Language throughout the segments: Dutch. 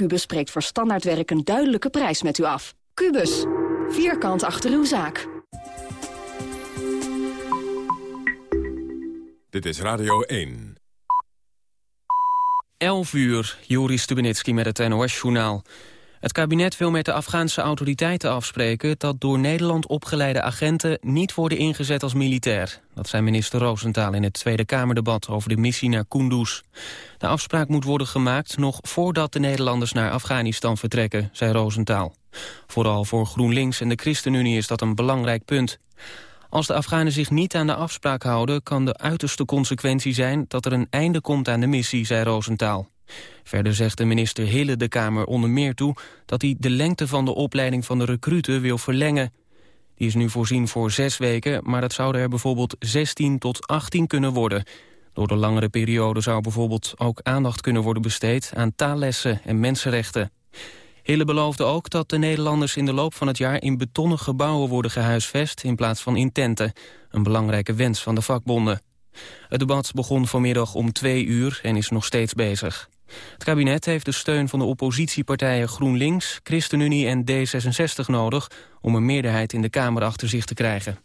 Cubus spreekt voor standaardwerk een duidelijke prijs met u af. Cubus, vierkant achter uw zaak. Dit is Radio 1. 11 uur, Joris Stubenitski met het NOS-journaal. Het kabinet wil met de Afghaanse autoriteiten afspreken... dat door Nederland opgeleide agenten niet worden ingezet als militair. Dat zei minister Roosentaal in het Tweede Kamerdebat over de missie naar Kunduz. De afspraak moet worden gemaakt nog voordat de Nederlanders naar Afghanistan vertrekken, zei Roosentaal. Vooral voor GroenLinks en de ChristenUnie is dat een belangrijk punt. Als de Afghanen zich niet aan de afspraak houden... kan de uiterste consequentie zijn dat er een einde komt aan de missie, zei Roosentaal. Verder zegt de minister Hille de Kamer onder meer toe... dat hij de lengte van de opleiding van de recruten wil verlengen. Die is nu voorzien voor zes weken, maar dat zouden er bijvoorbeeld 16 tot 18 kunnen worden. Door de langere periode zou bijvoorbeeld ook aandacht kunnen worden besteed... aan taallessen en mensenrechten. Hille beloofde ook dat de Nederlanders in de loop van het jaar... in betonnen gebouwen worden gehuisvest in plaats van in tenten. Een belangrijke wens van de vakbonden. Het debat begon vanmiddag om twee uur en is nog steeds bezig. Het kabinet heeft de steun van de oppositiepartijen GroenLinks, ChristenUnie en D66 nodig om een meerderheid in de Kamer achter zich te krijgen.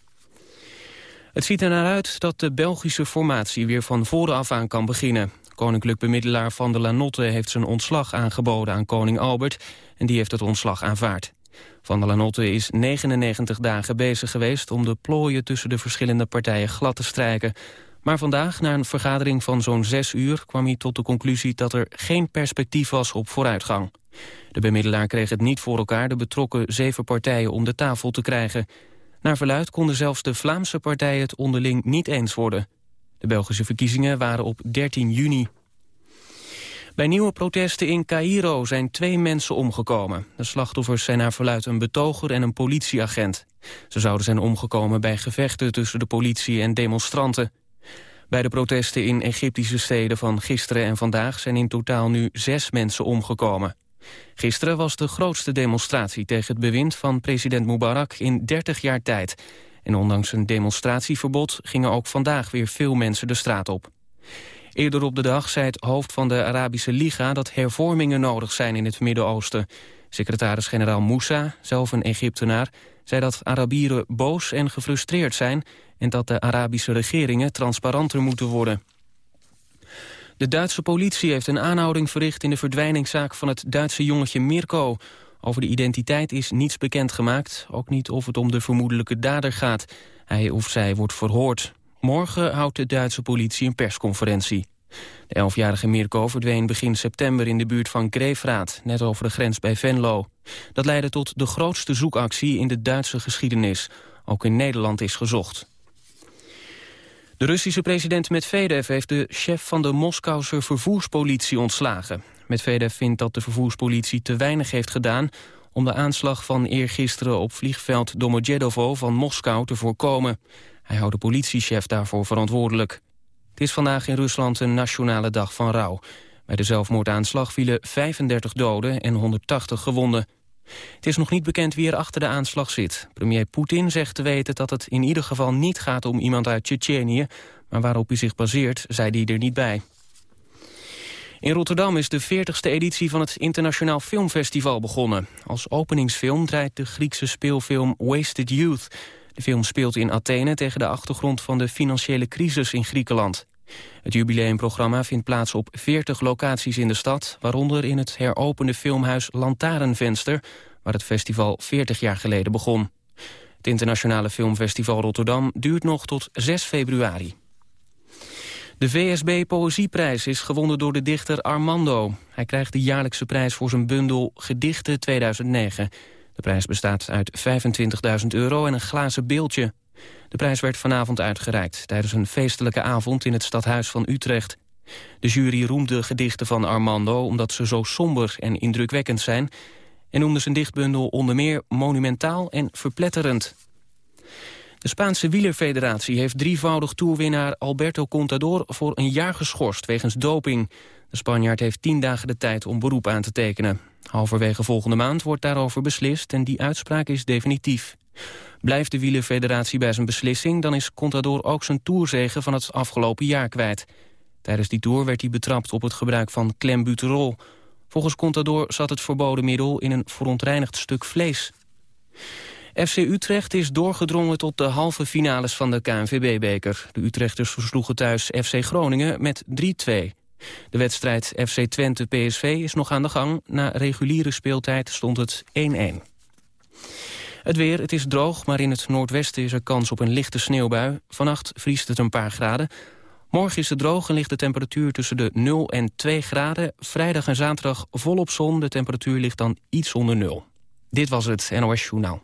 Het ziet er naar uit dat de Belgische formatie weer van voren af aan kan beginnen. Koninklijk bemiddelaar Van der Lanotte heeft zijn ontslag aangeboden aan koning Albert en die heeft het ontslag aanvaard. Van der Lanotte is 99 dagen bezig geweest om de plooien tussen de verschillende partijen glad te strijken. Maar vandaag, na een vergadering van zo'n zes uur... kwam hij tot de conclusie dat er geen perspectief was op vooruitgang. De bemiddelaar kreeg het niet voor elkaar de betrokken zeven partijen om de tafel te krijgen. Naar verluid konden zelfs de Vlaamse partijen het onderling niet eens worden. De Belgische verkiezingen waren op 13 juni. Bij nieuwe protesten in Cairo zijn twee mensen omgekomen. De slachtoffers zijn naar verluid een betoger en een politieagent. Ze zouden zijn omgekomen bij gevechten tussen de politie en demonstranten. Bij de protesten in Egyptische steden van gisteren en vandaag zijn in totaal nu zes mensen omgekomen. Gisteren was de grootste demonstratie tegen het bewind van president Mubarak in 30 jaar tijd. En ondanks een demonstratieverbod gingen ook vandaag weer veel mensen de straat op. Eerder op de dag zei het hoofd van de Arabische Liga dat hervormingen nodig zijn in het Midden-Oosten. Secretaris-generaal Moussa, zelf een Egyptenaar, zei dat Arabieren boos en gefrustreerd zijn en dat de Arabische regeringen transparanter moeten worden. De Duitse politie heeft een aanhouding verricht in de verdwijningszaak van het Duitse jongetje Mirko. Over de identiteit is niets bekendgemaakt, ook niet of het om de vermoedelijke dader gaat. Hij of zij wordt verhoord. Morgen houdt de Duitse politie een persconferentie. De elfjarige Mirko verdween begin september in de buurt van Greefraad, net over de grens bij Venlo. Dat leidde tot de grootste zoekactie in de Duitse geschiedenis. Ook in Nederland is gezocht. De Russische president Medvedev heeft de chef van de Moskouse vervoerspolitie ontslagen. Medvedev vindt dat de vervoerspolitie te weinig heeft gedaan om de aanslag van eergisteren op vliegveld Domodedovo van Moskou te voorkomen. Hij houdt de politiechef daarvoor verantwoordelijk. Het is vandaag in Rusland een nationale dag van rouw. Bij de zelfmoordaanslag vielen 35 doden en 180 gewonden. Het is nog niet bekend wie er achter de aanslag zit. Premier Poetin zegt te weten dat het in ieder geval niet gaat om iemand uit Tsjetsjenië... maar waarop hij zich baseert, zei hij er niet bij. In Rotterdam is de 40ste editie van het Internationaal Filmfestival begonnen. Als openingsfilm draait de Griekse speelfilm Wasted Youth. De film speelt in Athene tegen de achtergrond van de financiële crisis in Griekenland. Het jubileumprogramma vindt plaats op 40 locaties in de stad... waaronder in het heropende filmhuis Lantarenvenster... waar het festival 40 jaar geleden begon. Het internationale filmfestival Rotterdam duurt nog tot 6 februari. De VSB Poëzieprijs is gewonnen door de dichter Armando. Hij krijgt de jaarlijkse prijs voor zijn bundel Gedichten 2009. De prijs bestaat uit 25.000 euro en een glazen beeldje. De prijs werd vanavond uitgereikt tijdens een feestelijke avond in het stadhuis van Utrecht. De jury roemde gedichten van Armando omdat ze zo somber en indrukwekkend zijn... en noemde zijn dichtbundel onder meer monumentaal en verpletterend. De Spaanse wielerfederatie heeft drievoudig toerwinnaar Alberto Contador voor een jaar geschorst wegens doping. De Spanjaard heeft tien dagen de tijd om beroep aan te tekenen. Halverwege volgende maand wordt daarover beslist en die uitspraak is definitief. Blijft de wielerfederatie bij zijn beslissing... dan is Contador ook zijn toerzegen van het afgelopen jaar kwijt. Tijdens die tour werd hij betrapt op het gebruik van klembuterol. Volgens Contador zat het verboden middel in een verontreinigd stuk vlees. FC Utrecht is doorgedrongen tot de halve finales van de KNVB-beker. De Utrechters versloegen thuis FC Groningen met 3-2. De wedstrijd FC Twente-PSV is nog aan de gang. Na reguliere speeltijd stond het 1-1. Het weer, het is droog, maar in het noordwesten is er kans op een lichte sneeuwbui. Vannacht vriest het een paar graden. Morgen is het droog en ligt de temperatuur tussen de 0 en 2 graden. Vrijdag en zaterdag volop zon, de temperatuur ligt dan iets onder 0. Dit was het NOS Journaal.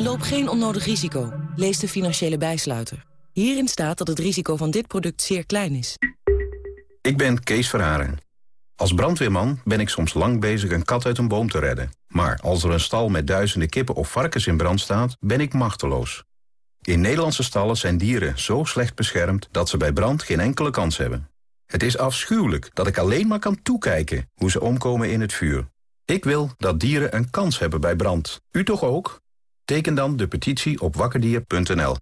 Loop geen onnodig risico. Lees de financiële bijsluiter. Hierin staat dat het risico van dit product zeer klein is. Ik ben Kees Verharen. Als brandweerman ben ik soms lang bezig een kat uit een boom te redden. Maar als er een stal met duizenden kippen of varkens in brand staat, ben ik machteloos. In Nederlandse stallen zijn dieren zo slecht beschermd dat ze bij brand geen enkele kans hebben. Het is afschuwelijk dat ik alleen maar kan toekijken hoe ze omkomen in het vuur. Ik wil dat dieren een kans hebben bij brand. U toch ook? Teken dan de petitie op wakkerdier.nl.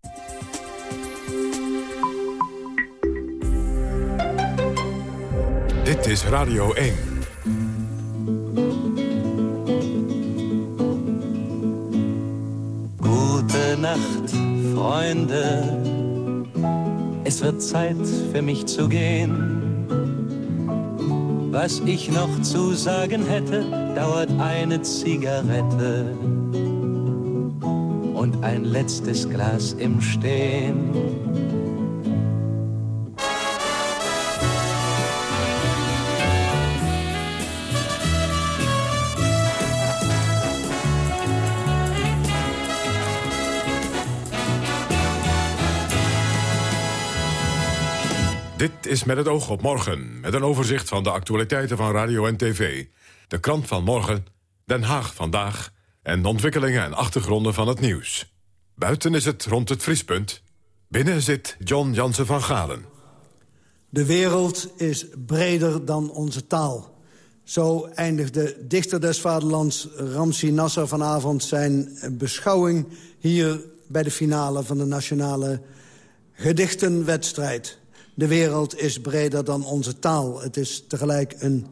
Dit is Radio 1. Gute Nacht, Freunde. Es wird Zeit für mich zu gehen. Was ich noch zu sagen hätte, dauert eine Zigarette und ein letztes Glas im Stehen. Dit is met het oog op morgen, met een overzicht van de actualiteiten van radio en tv. De krant van morgen, Den Haag vandaag en de ontwikkelingen en achtergronden van het nieuws. Buiten is het rond het vriespunt. Binnen zit John Jansen van Galen. De wereld is breder dan onze taal. Zo eindigde dichter des vaderlands Ramsi Nasser vanavond zijn beschouwing... hier bij de finale van de nationale gedichtenwedstrijd. De wereld is breder dan onze taal. Het is tegelijk een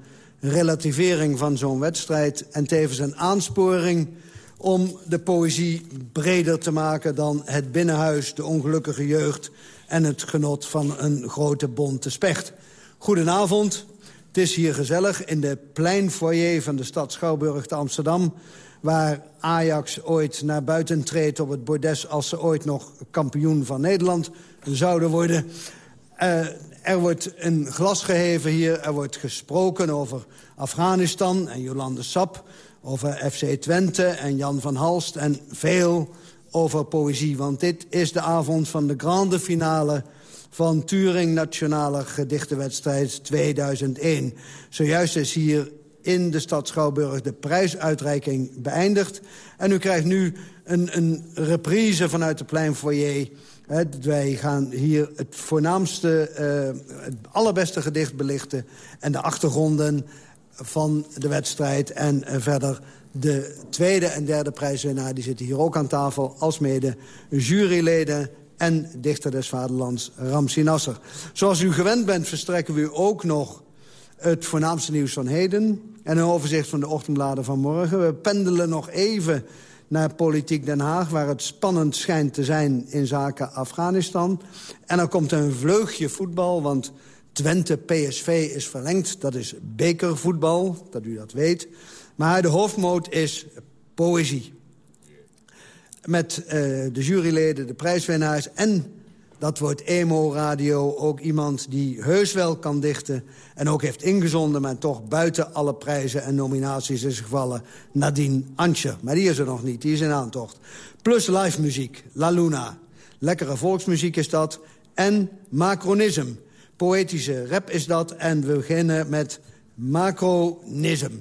relativering van zo'n wedstrijd... en tevens een aansporing om de poëzie breder te maken dan het binnenhuis, de ongelukkige jeugd en het genot van een grote bonte specht. Goedenavond. Het is hier gezellig in de pleinfoyer van de stad Schouwburg te Amsterdam... waar Ajax ooit naar buiten treedt op het bordes... als ze ooit nog kampioen van Nederland zouden worden. Uh, er wordt een glas geheven hier, er wordt gesproken over Afghanistan en Jolande Sap over FC Twente en Jan van Halst... en veel over poëzie, want dit is de avond van de grande finale... van Turing Nationale Gedichtenwedstrijd 2001. Zojuist is hier in de stad Schouwburg de prijsuitreiking beëindigd. En u krijgt nu een, een reprise vanuit de pleinfoyer... wij gaan hier het voornaamste, uh, het allerbeste gedicht belichten... en de achtergronden van de wedstrijd. En uh, verder de tweede en derde prijswinnaar die zitten hier ook aan tafel... als mede juryleden en dichter des vaderlands Ramsi Nasser. Zoals u gewend bent verstrekken we u ook nog het voornaamste nieuws van heden... en een overzicht van de ochtendbladen van morgen. We pendelen nog even naar Politiek Den Haag... waar het spannend schijnt te zijn in zaken Afghanistan. En dan komt een vleugje voetbal, want Twente PSV is verlengd. Dat is bekervoetbal, dat u dat weet. Maar de hoofdmoot is poëzie. Met uh, de juryleden, de prijswinnaars en dat wordt emo-radio ook iemand die heus wel kan dichten... en ook heeft ingezonden, maar toch buiten alle prijzen en nominaties is gevallen... Nadine Antje. Maar die is er nog niet, die is in aantocht. Plus live muziek, La Luna. Lekkere volksmuziek is dat. En Macronism, Poëtische rap is dat en we beginnen met macronism.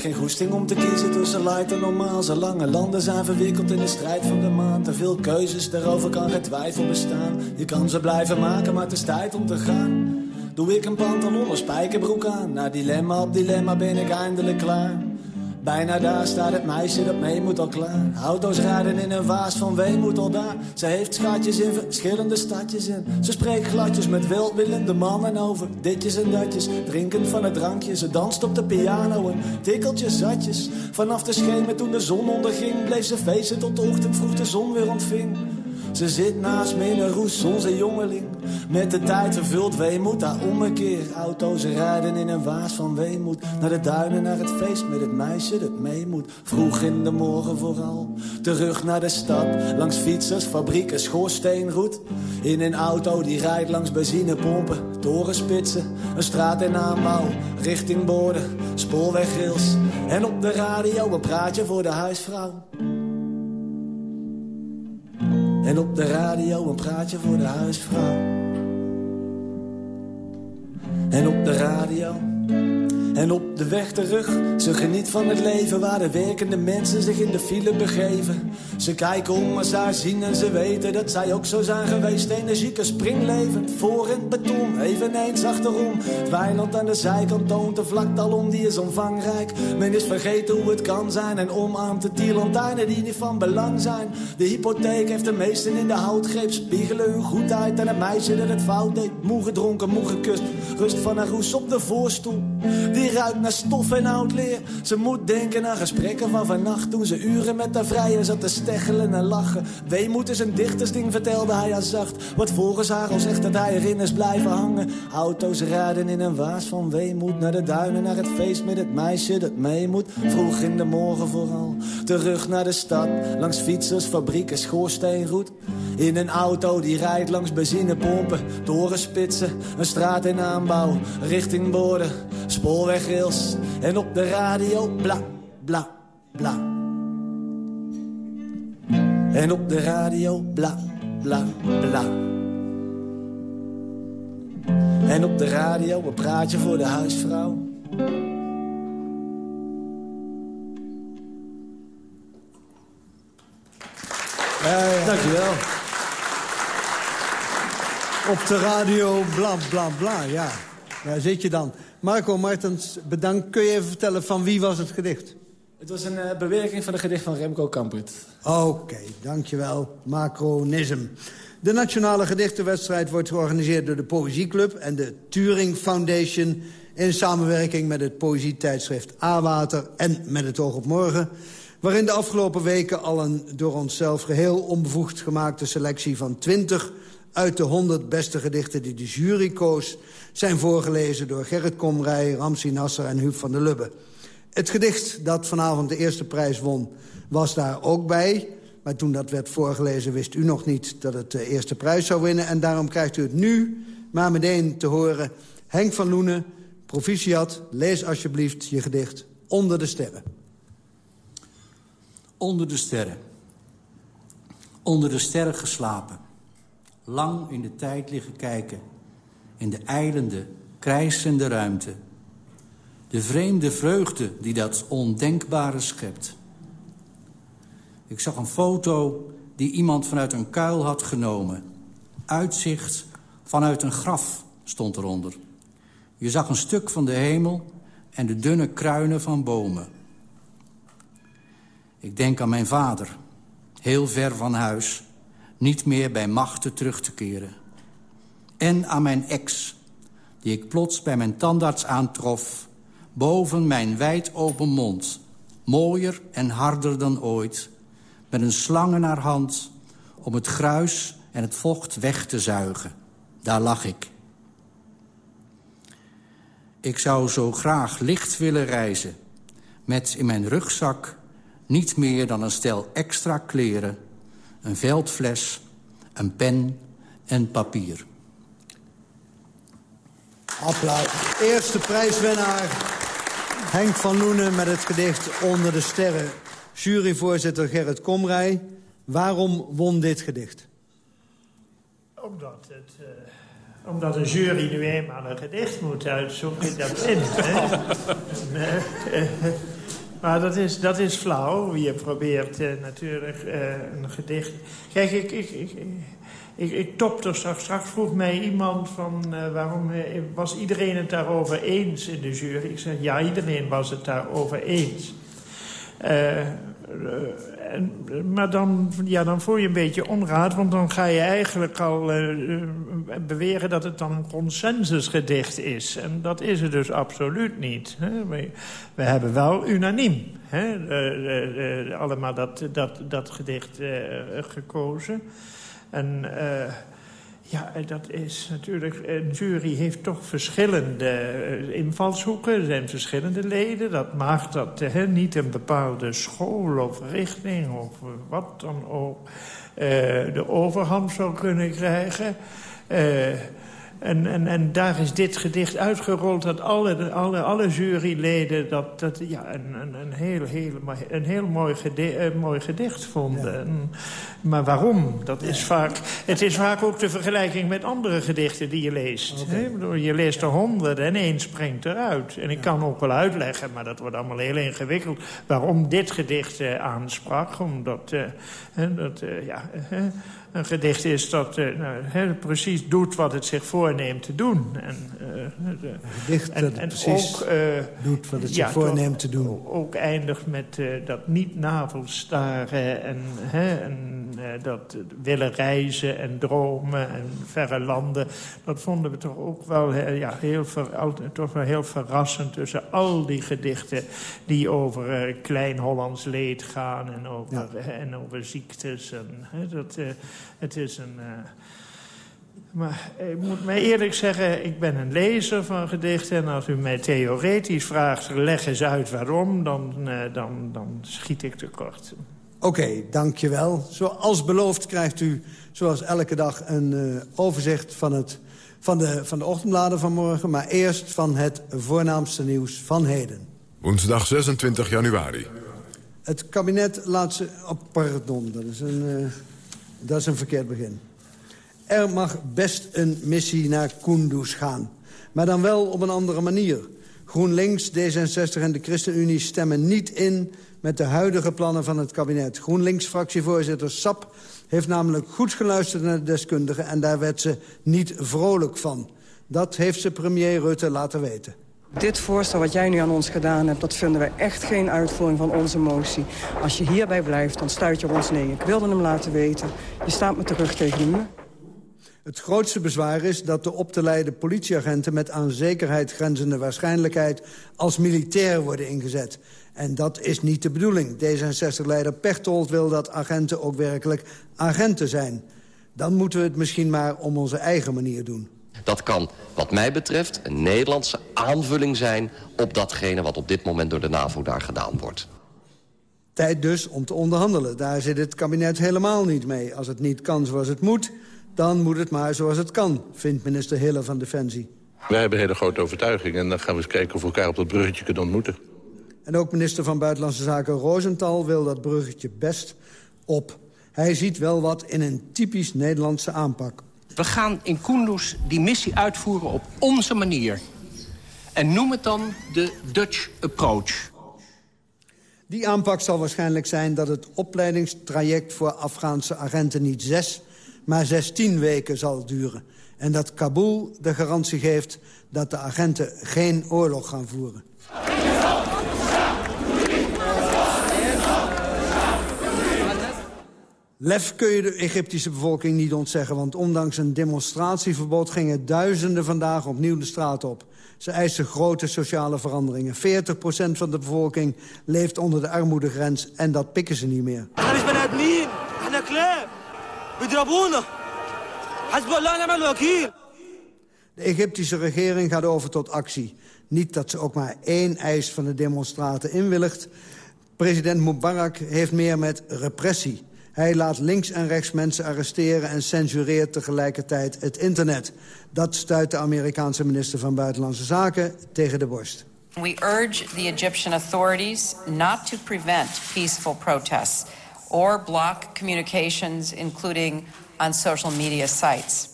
Geen goesting om te kiezen tussen light en normaal. Zo lange landen zijn verwikkeld in de strijd van de maan. Te veel keuzes, daarover kan geen twijfel bestaan. Je kan ze blijven maken, maar het is tijd om te gaan. Doe ik een pantalon of spijkerbroek aan. Na dilemma op dilemma ben ik eindelijk klaar. Bijna daar staat het meisje dat mee moet al klaar. Auto's rijden in een waas van weemoed al daar. Ze heeft schatjes in verschillende stadjes in. Ze spreekt gladjes met welwillende mannen over ditjes en datjes. Drinkend van het drankje, ze danst op de piano en tikkeltjes zatjes. Vanaf de schemer toen de zon onderging, bleef ze feesten tot de ochtend vroeg de zon weer ontving. Ze zit naast me in een roes, onze jongeling. Met de tijd vervult weemoed, daar ommekeer. Auto's rijden in een waas van weemoed. Naar de duinen, naar het feest met het meisje dat mee moet. Vroeg in de morgen vooral. Terug naar de stad, langs fietsers, fabrieken, schoorsteenroet. In een auto die rijdt langs benzinepompen, torenspitsen. Een straat in aanbouw, richting borden, spoorwegrails. En op de radio een praatje voor de huisvrouw. En op de radio een praatje voor de huisvrouw. En op de radio en op de weg terug, ze geniet van het leven waar de werkende mensen zich in de file begeven. Ze kijken om als ze zien en ze weten dat zij ook zo zijn geweest. Energieke springlevend, voor in beton, eveneens achterom. Het aan de zijkant toont de vlaktalon, die is omvangrijk. Men is vergeten hoe het kan zijn en omarmt de tierlantijnen die niet van belang zijn. De hypotheek heeft de meesten in de houtgreep, spiegelen hun goedheid en het meisje dat het fout deed. Moe gedronken, moe gekust, rust van een roes op de voorstoel. Ruikt naar stof en oud leer. Ze moet denken aan gesprekken van vannacht. Toen ze uren met haar vrije zat te steggelen en lachen. Weemoed is een dichtersding, vertelde hij haar zacht. Wat volgens haar al zegt dat hij erin is blijven hangen. Auto's rijden in een waas van weemoed. Naar de duinen, naar het feest met het meisje dat mee moet. Vroeg in de morgen vooral. Terug naar de stad, langs fietsers, fabrieken, schoorsteenroet. In een auto die rijdt langs benzinepompen, torenspitsen, een straat in aanbouw, richting borden, spoorwegrails en op de radio bla, bla, bla. En op de radio bla, bla, bla. En op de radio een praatje voor de huisvrouw. Ja, Dankjewel. Op de radio, bla, bla, bla, ja. Daar zit je dan. Marco Martens, bedankt. Kun je even vertellen van wie was het gedicht? Het was een uh, bewerking van een gedicht van Remco Kampert. Oké, dankjewel. Macronism. De Nationale Gedichtenwedstrijd wordt georganiseerd door de Poëzieclub... en de Turing Foundation in samenwerking met het poëzietijdschrift A-Water... en met het Oog op Morgen... waarin de afgelopen weken al een door onszelf geheel onbevoegd gemaakte selectie van 20 uit de 100 beste gedichten die de jury koos... zijn voorgelezen door Gerrit Komrij, Ramsi Nasser en Huub van der Lubbe. Het gedicht dat vanavond de eerste prijs won was daar ook bij. Maar toen dat werd voorgelezen wist u nog niet dat het de eerste prijs zou winnen. En daarom krijgt u het nu maar meteen te horen. Henk van Loenen, proficiat, lees alsjeblieft je gedicht Onder de sterren. Onder de sterren. Onder de sterren geslapen. Lang in de tijd liggen kijken. In de eilende, krijsende ruimte. De vreemde vreugde die dat ondenkbare schept. Ik zag een foto die iemand vanuit een kuil had genomen. Uitzicht vanuit een graf stond eronder. Je zag een stuk van de hemel en de dunne kruinen van bomen. Ik denk aan mijn vader, heel ver van huis... niet meer bij machten terug te keren. En aan mijn ex, die ik plots bij mijn tandarts aantrof... boven mijn wijd open mond, mooier en harder dan ooit... met een slang in haar hand om het gruis en het vocht weg te zuigen. Daar lag ik. Ik zou zo graag licht willen reizen... met in mijn rugzak niet meer dan een stel extra kleren... een veldfles, een pen en papier. Applaus. Eerste prijswinnaar Henk van Loenen met het gedicht Onder de Sterren. Juryvoorzitter Gerrit Komrij. Waarom won dit gedicht? Omdat, het, uh, omdat een jury nu eenmaal een gedicht moet uitzoeken dat. Hè? maar dat is, dat is flauw. Je probeert uh, natuurlijk uh, een gedicht... Kijk, ik, ik, ik, ik, ik topte straks. Straks vroeg mij iemand van uh, waarom was iedereen het daarover eens in de jury. Ik zeg ja, iedereen was het daarover eens. Maar dan, ja, dan voel je een beetje onraad, want dan ga je eigenlijk al uh, beweren dat het dan een consensusgedicht is. En dat is het dus absoluut niet. Hè? We, hebben wel unaniem hè? Uh, allemaal dat, dat, dat gedicht gekozen. En ja, dat is natuurlijk... Een jury heeft toch verschillende invalshoeken. Er zijn verschillende leden. Dat maakt dat niet een bepaalde school of richting of wat dan ook... Uh, de overhand zou kunnen krijgen... Uh, en, en, en daar is dit gedicht uitgerold dat alle, alle, alle juryleden dat, dat ja, een, een, een, heel, heel, een heel mooi, gedicht, een mooi gedicht vonden. Ja. maar waarom? Dat is vaak, het is vaak ook de vergelijking met andere gedichten die je leest. Okay. Je leest er honderden en één springt eruit. En ik kan ook wel uitleggen, maar dat wordt allemaal heel ingewikkeld... waarom dit gedicht uh, aansprak. Omdat dat, uh, ja, een gedicht is dat uh, nou, he, precies doet wat het zich voorneemt te doen. En, uh, de, een gedicht en, dat en precies ook, uh, doet wat het ja, zich voorneemt te doen. Ook eindigt met dat niet navelstaren en, he, en dat willen reizen en dromen en verre landen. Dat vonden we toch ook wel ja, heel, ver, toch wel heel verrassend tussen al die gedichten... die over klein Hollands leed gaan en over, ja. en over ziektes. En, dat het is een... Uh, maar ik moet mij eerlijk zeggen, ik ben een lezer van gedichten... en als u mij theoretisch vraagt, leg eens uit waarom... dan, uh, dan, dan schiet ik tekort. Oké, okay, dankjewel. Zoals beloofd krijgt u zoals elke dag een uh, overzicht van, het, van, de, van de ochtendbladen van morgen... maar eerst van het voornaamste nieuws van heden. Woensdag 26 januari. Het kabinet laat ze... Oh, pardon, dat is een... Uh, dat is een verkeerd begin. Er mag best een missie naar Kunduz gaan. Maar dan wel op een andere manier. GroenLinks, D66 en de ChristenUnie stemmen niet in... met de huidige plannen van het kabinet. GroenLinks-fractievoorzitter Sap heeft namelijk goed geluisterd naar de deskundigen... en daar werd ze niet vrolijk van. Dat heeft ze premier Rutte laten weten. Dit voorstel wat jij nu aan ons gedaan hebt, dat vinden we echt geen uitvoering van onze motie. Als je hierbij blijft, dan stuit je ons neer. Ik wilde hem laten weten. Je staat met de rug tegen de. Het grootste bezwaar is dat de op te leiden politieagenten... met aan zekerheid grenzende waarschijnlijkheid als militair worden ingezet. En dat is niet de bedoeling. D66-leider Pechtold wil dat agenten ook werkelijk agenten zijn. Dan moeten we het misschien maar om onze eigen manier doen. Dat kan, wat mij betreft, een Nederlandse aanvulling zijn... op datgene wat op dit moment door de NAVO daar gedaan wordt. Tijd dus om te onderhandelen. Daar zit het kabinet helemaal niet mee. Als het niet kan zoals het moet, dan moet het maar zoals het kan... vindt minister Hille van Defensie. Wij hebben hele grote overtuiging en dan gaan we eens kijken... of we elkaar op dat bruggetje kunnen ontmoeten. En ook minister van Buitenlandse Zaken Rosenthal wil dat bruggetje best op. Hij ziet wel wat in een typisch Nederlandse aanpak. We gaan in Kunduz die missie uitvoeren op onze manier. En noem het dan de Dutch approach. Die aanpak zal waarschijnlijk zijn dat het opleidingstraject... voor Afghaanse agenten niet zes, maar zestien weken zal duren. En dat Kabul de garantie geeft dat de agenten geen oorlog gaan voeren. Lef kun je de Egyptische bevolking niet ontzeggen... want ondanks een demonstratieverbod gingen duizenden vandaag opnieuw de straat op. Ze eisen grote sociale veranderingen. 40% van de bevolking leeft onder de armoedegrens en dat pikken ze niet meer. De Egyptische regering gaat over tot actie. Niet dat ze ook maar één eis van de demonstranten inwilligt. President Mubarak heeft meer met repressie. Hij laat links en rechts mensen arresteren en censureert tegelijkertijd het internet. Dat stuit de Amerikaanse minister van Buitenlandse Zaken tegen de borst. We urge the Egyptian authorities not to prevent peaceful protests or block communications, including on social media sites.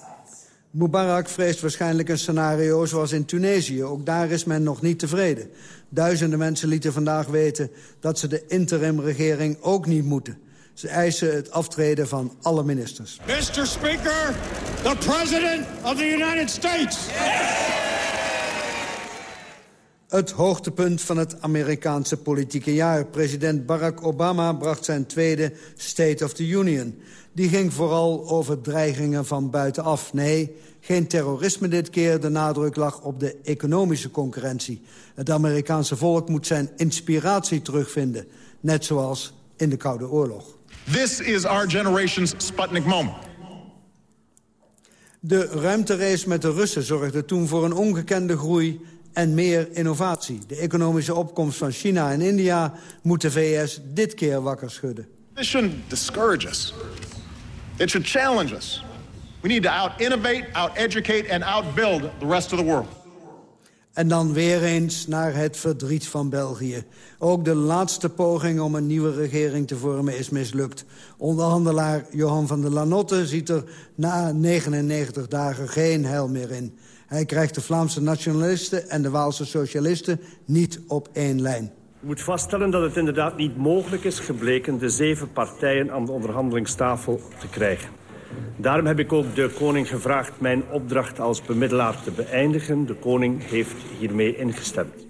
Mubarak vreest waarschijnlijk een scenario zoals in Tunesië. Ook daar is men nog niet tevreden. Duizenden mensen lieten vandaag weten dat ze de interimregering ook niet moeten. Ze eisen het aftreden van alle ministers. Mr. Speaker, the President of the United States. Het hoogtepunt van het Amerikaanse politieke jaar. President Barack Obama bracht zijn tweede State of the Union. Die ging vooral over dreigingen van buitenaf. Nee, geen terrorisme dit keer. De nadruk lag op de economische concurrentie. Het Amerikaanse volk moet zijn inspiratie terugvinden. Net zoals in de Koude Oorlog. This is our generation's Sputnik moment. De ruimterace met de Russen zorgde toen voor een ongekende groei en meer innovatie. De economische opkomst van China en India moet de VS dit keer wakker schudden. This shouldn't discourage us. It should challenge us. We need to out-innovate, out-educate and outbuild the rest of the world. En dan weer eens naar het verdriet van België. Ook de laatste poging om een nieuwe regering te vormen is mislukt. Onderhandelaar Johan van der Lanotte ziet er na 99 dagen geen heil meer in. Hij krijgt de Vlaamse nationalisten en de Waalse socialisten niet op één lijn. Ik moet vaststellen dat het inderdaad niet mogelijk is gebleken... de zeven partijen aan de onderhandelingstafel te krijgen. Daarom heb ik ook de koning gevraagd mijn opdracht als bemiddelaar te beëindigen. De koning heeft hiermee ingestemd.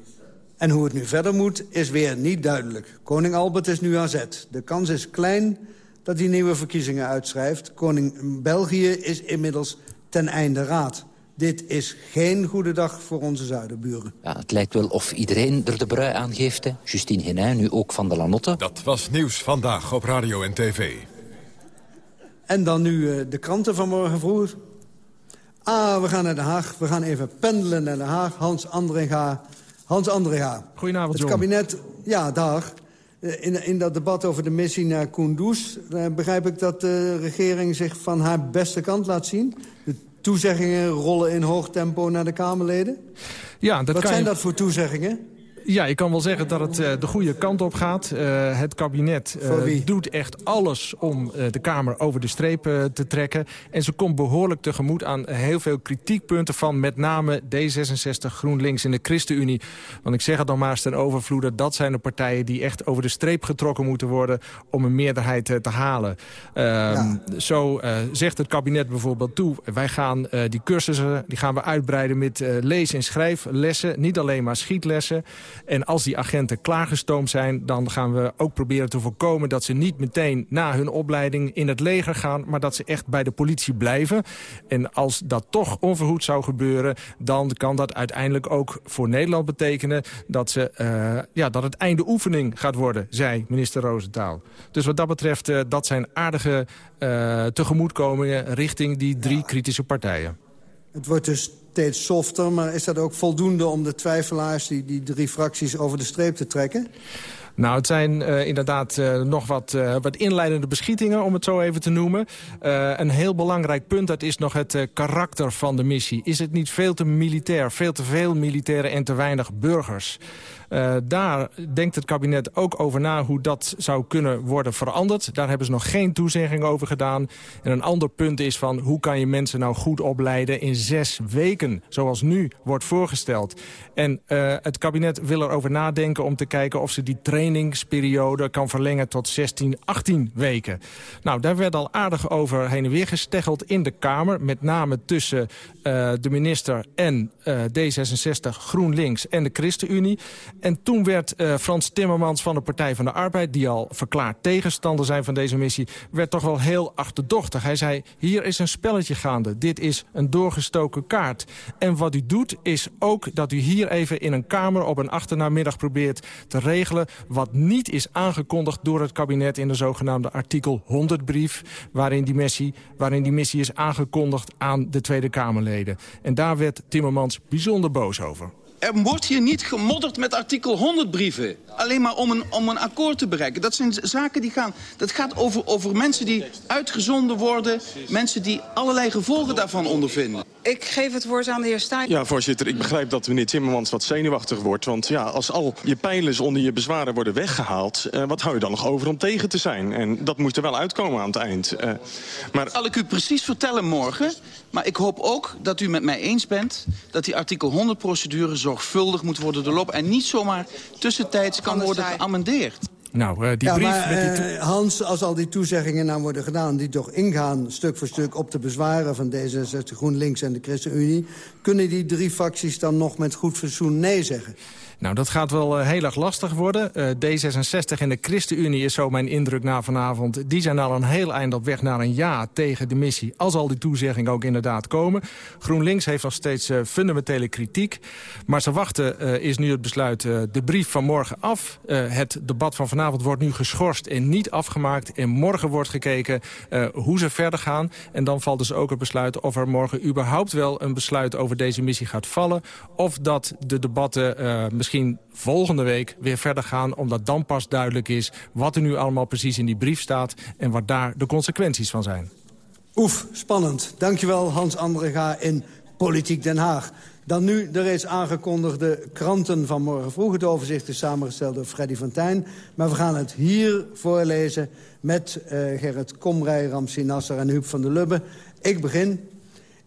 En hoe het nu verder moet, is weer niet duidelijk. Koning Albert is nu aan zet. De kans is klein dat hij nieuwe verkiezingen uitschrijft. Koning België is inmiddels ten einde raad. Dit is geen goede dag voor onze zuidenburen. Ja, het lijkt wel of iedereen er de brui aan geeft. Hè. Justine Henin, nu ook van de Lanotte. Dat was nieuws vandaag op radio en tv. En dan nu uh, de kranten van morgen vroeg. Ah, we gaan naar Den Haag. We gaan even pendelen naar Den Haag. Hans Andringa. Hans Andringa. Goedenavond, Het kabinet, ja, dag. Eh, In, in dat debat over de missie naar Kunduz... eh, begrijp ik dat de regering zich van haar beste kant laat zien. De toezeggingen rollen in hoog tempo naar de Kamerleden. Ja, dat Wat kan zijn je... dat voor toezeggingen? Ja, ik kan wel zeggen dat het eh, de goede kant op gaat. Eh, het kabinet eh, doet echt alles om de Kamer over de streep te trekken. En ze komt behoorlijk tegemoet aan heel veel kritiekpunten van met name D66, GroenLinks en de ChristenUnie. Want ik zeg het dan maar eens ten overvloede, dat zijn de partijen die echt over de streep getrokken moeten worden om een meerderheid te halen. Ehm, Zo zegt het kabinet bijvoorbeeld toe, wij gaan die cursussen die gaan we uitbreiden met lees- en schrijflessen. Niet alleen maar schietlessen. En als die agenten klaargestoomd zijn, dan gaan we ook proberen te voorkomen dat ze niet meteen na hun opleiding in het leger gaan, maar dat ze echt bij de politie blijven. En als dat toch onverhoed zou gebeuren, dan kan dat uiteindelijk ook voor Nederland betekenen dat, ze, eh, ja, dat het einde oefening gaat worden, zei minister Roosentaal. Dus wat dat betreft, eh, dat zijn aardige eh, tegemoetkomingen richting die drie kritische partijen. Het wordt dus steeds softer, maar is dat ook voldoende om de twijfelaars... die, die drie fracties over de streep te trekken? Nou, het zijn uh, inderdaad uh, nog wat, uh, wat inleidende beschietingen, om het zo even te noemen. een heel belangrijk punt, dat is nog het karakter van de missie. Is het niet veel te militair, veel te veel militairen en te weinig burgers? Uh, daar denkt het kabinet ook over na hoe dat zou kunnen worden veranderd. Daar hebben ze nog geen toezegging over gedaan. En een ander punt is van hoe kan je mensen nou goed opleiden in zes weken, zoals nu wordt voorgesteld. En uh, het kabinet wil erover nadenken om te kijken of ze die trainingsperiode kan verlengen tot 16, 18 weken. Nou, daar werd al aardig over heen en weer gesteggeld in de Kamer. Met name tussen uh, de minister en D66, GroenLinks en de ChristenUnie. En toen werd uh, Frans Timmermans van de Partij van de Arbeid... die al verklaard tegenstander zijn van deze missie... werd toch wel heel achterdochtig. Hij zei, hier is een spelletje gaande. Dit is een doorgestoken kaart. En wat u doet is ook dat u hier even in een kamer... op een achternamiddag probeert te regelen... wat niet is aangekondigd door het kabinet... in de zogenaamde artikel 100-brief... Waarin, die missie, waarin die missie is aangekondigd aan de Tweede Kamerleden. En daar werd Timmermans bijzonder boos over. Er wordt hier niet gemodderd met artikel 100 brieven. Alleen maar om een, om een akkoord te bereiken. Dat zijn zaken die gaan... Dat gaat over, over mensen die uitgezonden worden. Mensen die allerlei gevolgen daarvan ondervinden. Ik geef het woord aan de heer Staaij. Ja, voorzitter, ik begrijp dat meneer Timmermans wat zenuwachtig wordt. Want ja, als al je pijlers onder je bezwaren worden weggehaald... Eh, wat hou je dan nog over om tegen te zijn? En dat moet er wel uitkomen aan het eind. Eh, maar... Dat zal ik u precies vertellen morgen. Maar ik hoop ook dat u met mij eens bent... dat die artikel 100-procedure zorgvuldig moet worden doorlopen... en niet zomaar tussentijds kan worden geamendeerd. Nou, uh, die brief... Maar, met die uh, Hans, als al die toezeggingen nou worden gedaan... die toch ingaan stuk voor stuk op de bezwaren van D66, GroenLinks en de ChristenUnie... kunnen die drie fracties dan nog met goed fatsoen nee zeggen? Nou, dat gaat wel uh, heel erg lastig worden. Uh, D66 en de ChristenUnie is zo mijn indruk na vanavond. Die zijn al een heel eind op weg naar een ja tegen de missie. Als al die toezeggingen ook inderdaad komen. GroenLinks heeft nog steeds uh, fundamentele kritiek. Maar ze wachten is nu het besluit de brief van morgen af. het debat van vanavond wordt nu geschorst en niet afgemaakt. En morgen wordt gekeken hoe ze verder gaan. En dan valt dus ook het besluit of er morgen überhaupt wel een besluit over deze missie gaat vallen. Of dat de debatten misschien volgende week weer verder gaan... omdat dan pas duidelijk is wat er nu allemaal precies in die brief staat... en wat daar de consequenties van zijn. Oef, spannend. Dankjewel Hans Andrega in Politiek Den Haag. Dan nu de reeds aangekondigde kranten van morgen vroeg. Het overzicht is samengesteld door Freddy van Tijn. Maar we gaan het hier voorlezen met uh, Gerrit Komrij, Ramsi Nasser en Huub van der Lubbe. Ik begin.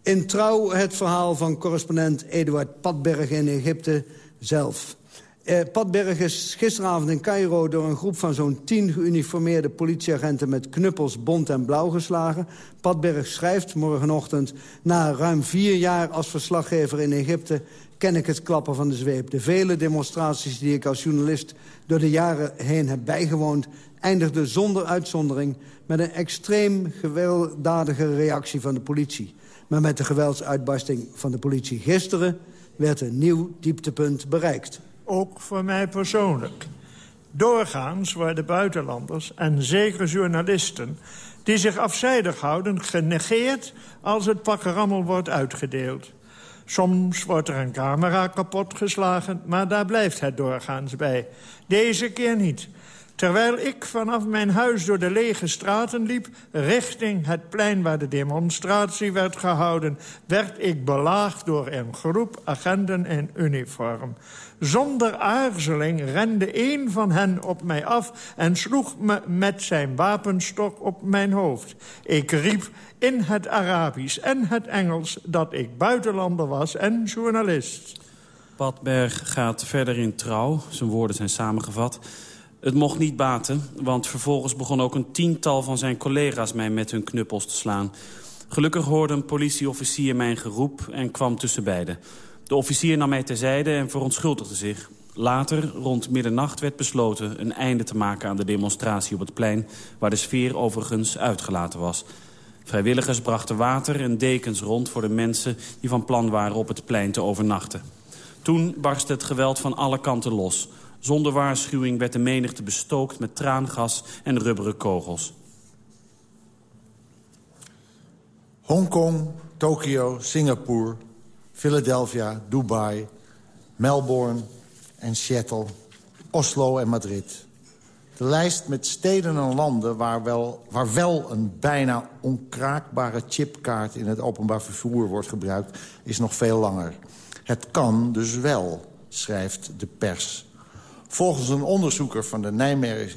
In Trouw het verhaal van correspondent Eduard Padberg in Egypte zelf. Eh, Padberg is gisteravond in Cairo door een groep van zo'n tien geuniformeerde politieagenten met knuppels bont en blauw geslagen. Padberg schrijft morgenochtend, na ruim vier jaar als verslaggever in Egypte ken ik het klappen van de zweep. De vele demonstraties die ik als journalist door de jaren heen heb bijgewoond... eindigden zonder uitzondering met een extreem gewelddadige reactie van de politie. Maar met de geweldsuitbarsting van de politie gisteren werd een nieuw dieptepunt bereikt. Ook voor mij persoonlijk. Doorgaans worden buitenlanders en zeker journalisten... die zich afzijdig houden, genegeerd als het pakkerammel wordt uitgedeeld. Soms wordt er een camera kapotgeslagen, maar daar blijft het doorgaans bij. Deze keer niet. Terwijl ik vanaf mijn huis door de lege straten liep... richting het plein waar de demonstratie werd gehouden... werd ik belaagd door een groep agenten in uniform. Zonder aarzeling rende een van hen op mij af... en sloeg me met zijn wapenstok op mijn hoofd. Ik riep in het Arabisch en het Engels dat ik buitenlander was en journalist. Padberg gaat verder in trouw. Zijn woorden zijn samengevat... Het mocht niet baten, want vervolgens begon ook een tiental van zijn collega's mij met hun knuppels te slaan. Gelukkig hoorde een politieofficier mijn geroep en kwam tussen beiden. De officier nam mij terzijde en verontschuldigde zich. Later, rond middernacht, werd besloten een einde te maken aan de demonstratie op het plein... waar de sfeer overigens uitgelaten was. Vrijwilligers brachten water en dekens rond voor de mensen die van plan waren op het plein te overnachten. Toen barstte het geweld van alle kanten los... Zonder waarschuwing werd de menigte bestookt met traangas en rubberen kogels. Hongkong, Tokio, Singapore, Philadelphia, Dubai, Melbourne en Seattle, Oslo en Madrid. De lijst met steden en landen waar wel, waar wel een bijna onkraakbare chipkaart... in het openbaar vervoer wordt gebruikt, is nog veel langer. Het kan dus wel, schrijft de pers. Volgens een onderzoeker van de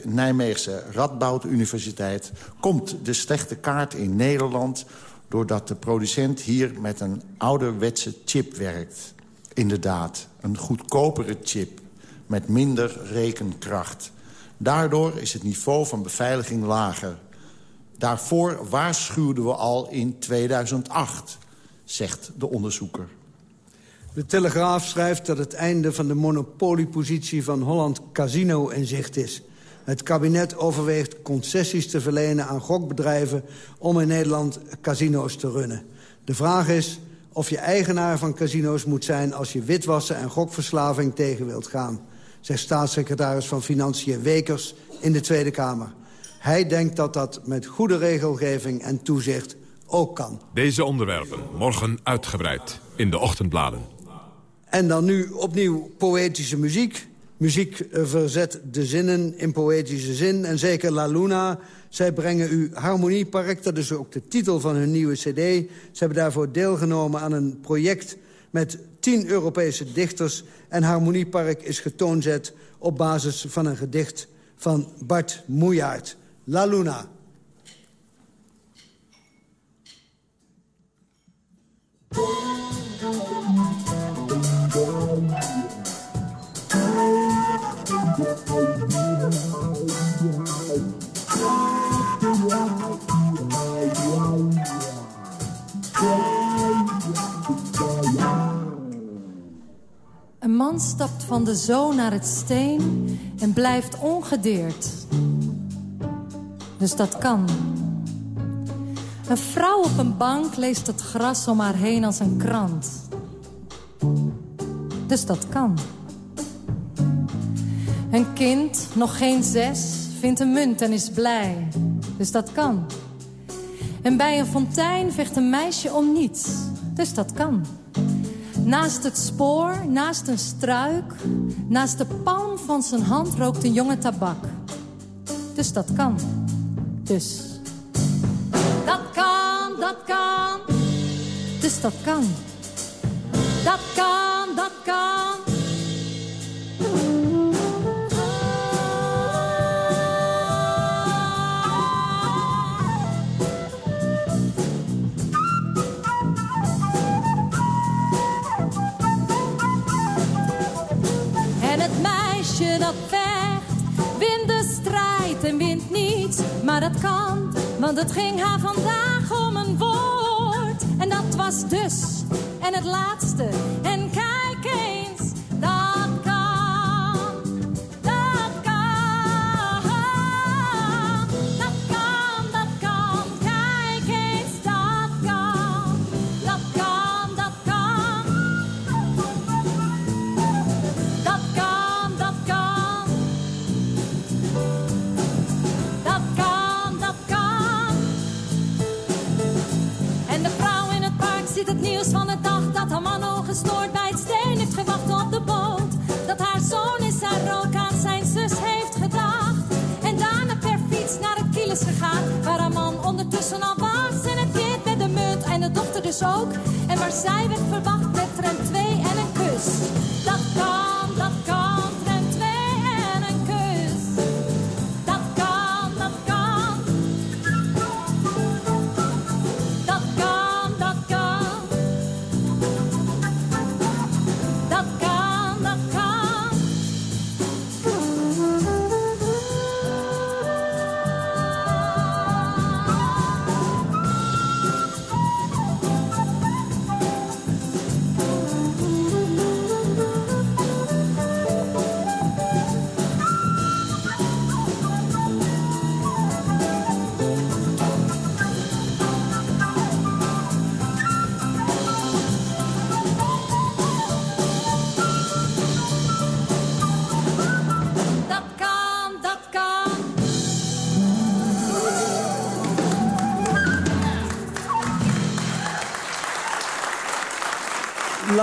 Nijmeegse Radboud Universiteit... komt de slechte kaart in Nederland... doordat de producent hier met een ouderwetse chip werkt. Inderdaad, een goedkopere chip met minder rekenkracht. Daardoor is het niveau van beveiliging lager. Daarvoor waarschuwden we al in 2008, zegt de onderzoeker. De Telegraaf schrijft dat het einde van de monopoliepositie van Holland Casino in zicht is. Het kabinet overweegt concessies te verlenen aan gokbedrijven... om in Nederland casino's te runnen. De vraag is of je eigenaar van casino's moet zijn... als je witwassen en gokverslaving tegen wilt gaan... zegt staatssecretaris van Financiën Wekers in de Tweede Kamer. Hij denkt dat dat met goede regelgeving en toezicht ook kan. Deze onderwerpen morgen uitgebreid in de ochtendbladen. En dan nu opnieuw poëtische muziek. Muziek eh, verzet de zinnen in poëtische zin. En zeker La Luna. Zij brengen u Harmoniepark. Dat is ook de titel van hun nieuwe cd. Ze hebben daarvoor deelgenomen aan een project met tien Europese dichters. En Harmoniepark is getoonzet op basis van een gedicht van Bart Moejaert. La Luna. Van de zoon naar het steen en blijft ongedeerd. Dus dat kan. Een vrouw op een bank leest het gras om haar heen als een krant. Dus dat kan. Een kind, nog geen zes, vindt een munt en is blij. Dus dat kan. En bij een fontein vecht een meisje om niets. Dus dat kan. Naast het spoor, naast een struik, naast de palm van zijn hand rookt een jonge tabak. Dus dat kan. Dus. Dat kan, dat kan. Dus dat kan. Maar dat kan. Want het ging haar vandaag om een woord. En dat was dus, en het laatste.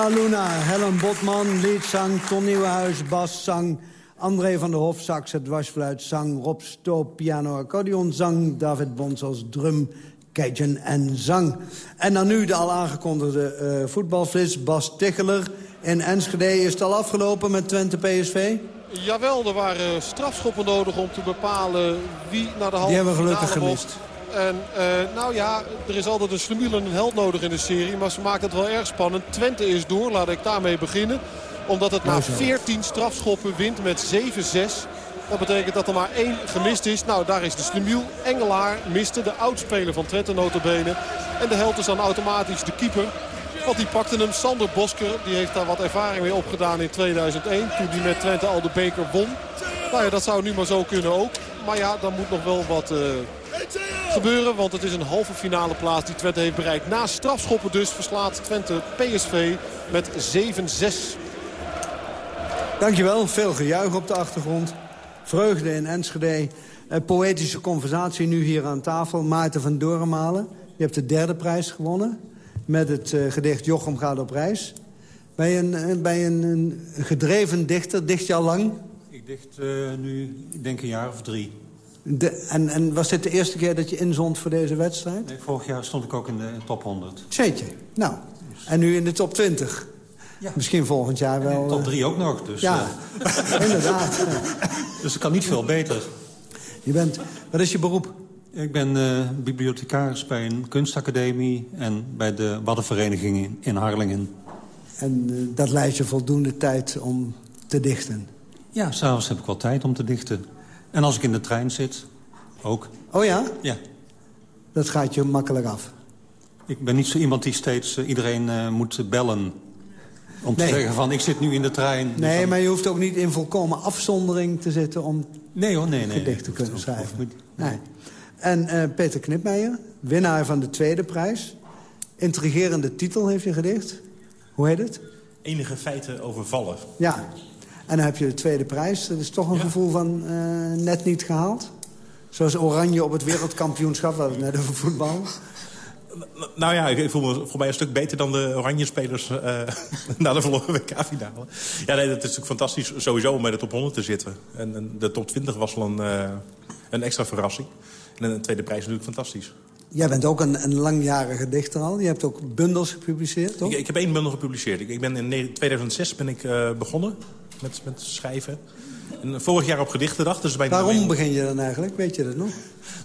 La Luna, Helen Botman, liedzang, Ton Nieuwenhuis, bas, zang... André van der Hof, sax, het dwarsfluit, zang... Rob Stoop, piano, accordeon, zang... David Bons als drum, cajun en zang. En dan nu de al aangekondigde eh voetbalflits, Bas Ticheler. In Enschede is het al afgelopen met Twente PSV? Jawel, er waren strafschoppen nodig om te bepalen wie naar de halve Die hebben we gelukkig gemist. mocht. En eh, nou ja, er is altijd een slemiel en een held nodig in de serie. Maar ze maakt het wel erg spannend. Twente is door, laat ik daarmee beginnen. Omdat het na Nou zo. 14 strafschoppen wint met 7-6. Dat betekent dat er maar één gemist is. Nou, daar is de slemiel. Engelaar miste, de oudspeler van Twente notabene. En de held is dan automatisch de keeper. Want die pakte hem. Sander Bosker, die heeft daar wat ervaring mee opgedaan in 2001. Toen hij met Twente al de beker won. Nou ja, dat zou nu maar zo kunnen ook. Maar ja, dan moet nog wel wat... eh, gebeuren. Want het is een halve finale plaats die Twente heeft bereikt. Na strafschoppen dus verslaat Twente PSV met 7-6. Dankjewel, veel gejuich op de achtergrond. Vreugde in Enschede. Eh, poëtische conversatie nu hier aan tafel. Maarten van Dorenmalen, je hebt de derde prijs gewonnen. Met het eh, gedicht Jochem gaat op reis. Ben je een, eh, ben je een, een gedreven dichter? Dicht je al lang? Ik dicht uh, nu, ik denk een jaar of drie. De, en, en was dit de eerste keer dat je inzond voor deze wedstrijd? Nee, vorig jaar stond ik ook in de top 100. Zeetje. Nou, en nu in de top 20? Ja. Misschien volgend jaar wel... top 3 ook nog, dus... Ja, uh... inderdaad. dus het kan niet veel beter. Je bent... Wat is je beroep? Ik ben uh, bibliothecaris bij een kunstacademie... en bij de Waddenvereniging in Harlingen. En uh, dat leidt je voldoende tijd om te dichten? Ja, s'avonds heb ik wel tijd om te dichten. En als ik in de trein zit, ook. Oh ja? Ja. Dat gaat je makkelijk af? Ik ben niet zo iemand die steeds uh, iedereen uh, moet bellen. Om te nee. zeggen van, ik zit nu in de trein. Nee, dus dan... maar je hoeft ook niet in volkomen afzondering te zitten... om nee, hoor, nee, nee, gedicht te kunnen schrijven. Nee. En uh, Peter Knipmeijer, winnaar van de tweede prijs. Intrigerende titel heeft je gedicht. Hoe heet het? Enige feiten overvallen. Ja, en dan heb je de tweede prijs. Dat is toch een ja. gevoel van uh, net niet gehaald. Zoals Oranje op het wereldkampioenschap. We hadden het net over voetbal. Nou ja, ik voel me voor mij een stuk beter dan de Oranje-spelers uh, na de verloren WK-finale. Ja, nee, dat is natuurlijk fantastisch sowieso om bij de top 100 te zitten. En, en de top 20 was wel een, uh, een extra verrassing. En een tweede prijs is natuurlijk fantastisch. Jij bent ook een, een langjarige dichter al. Je hebt ook bundels gepubliceerd, toch? Ik, heb één bundel gepubliceerd. Ik, ben in 2006 ben ik uh, begonnen met, met schrijven. En vorig jaar op gedichtendag. Dus bijna Waarom begin je dan eigenlijk? Weet je dat nog?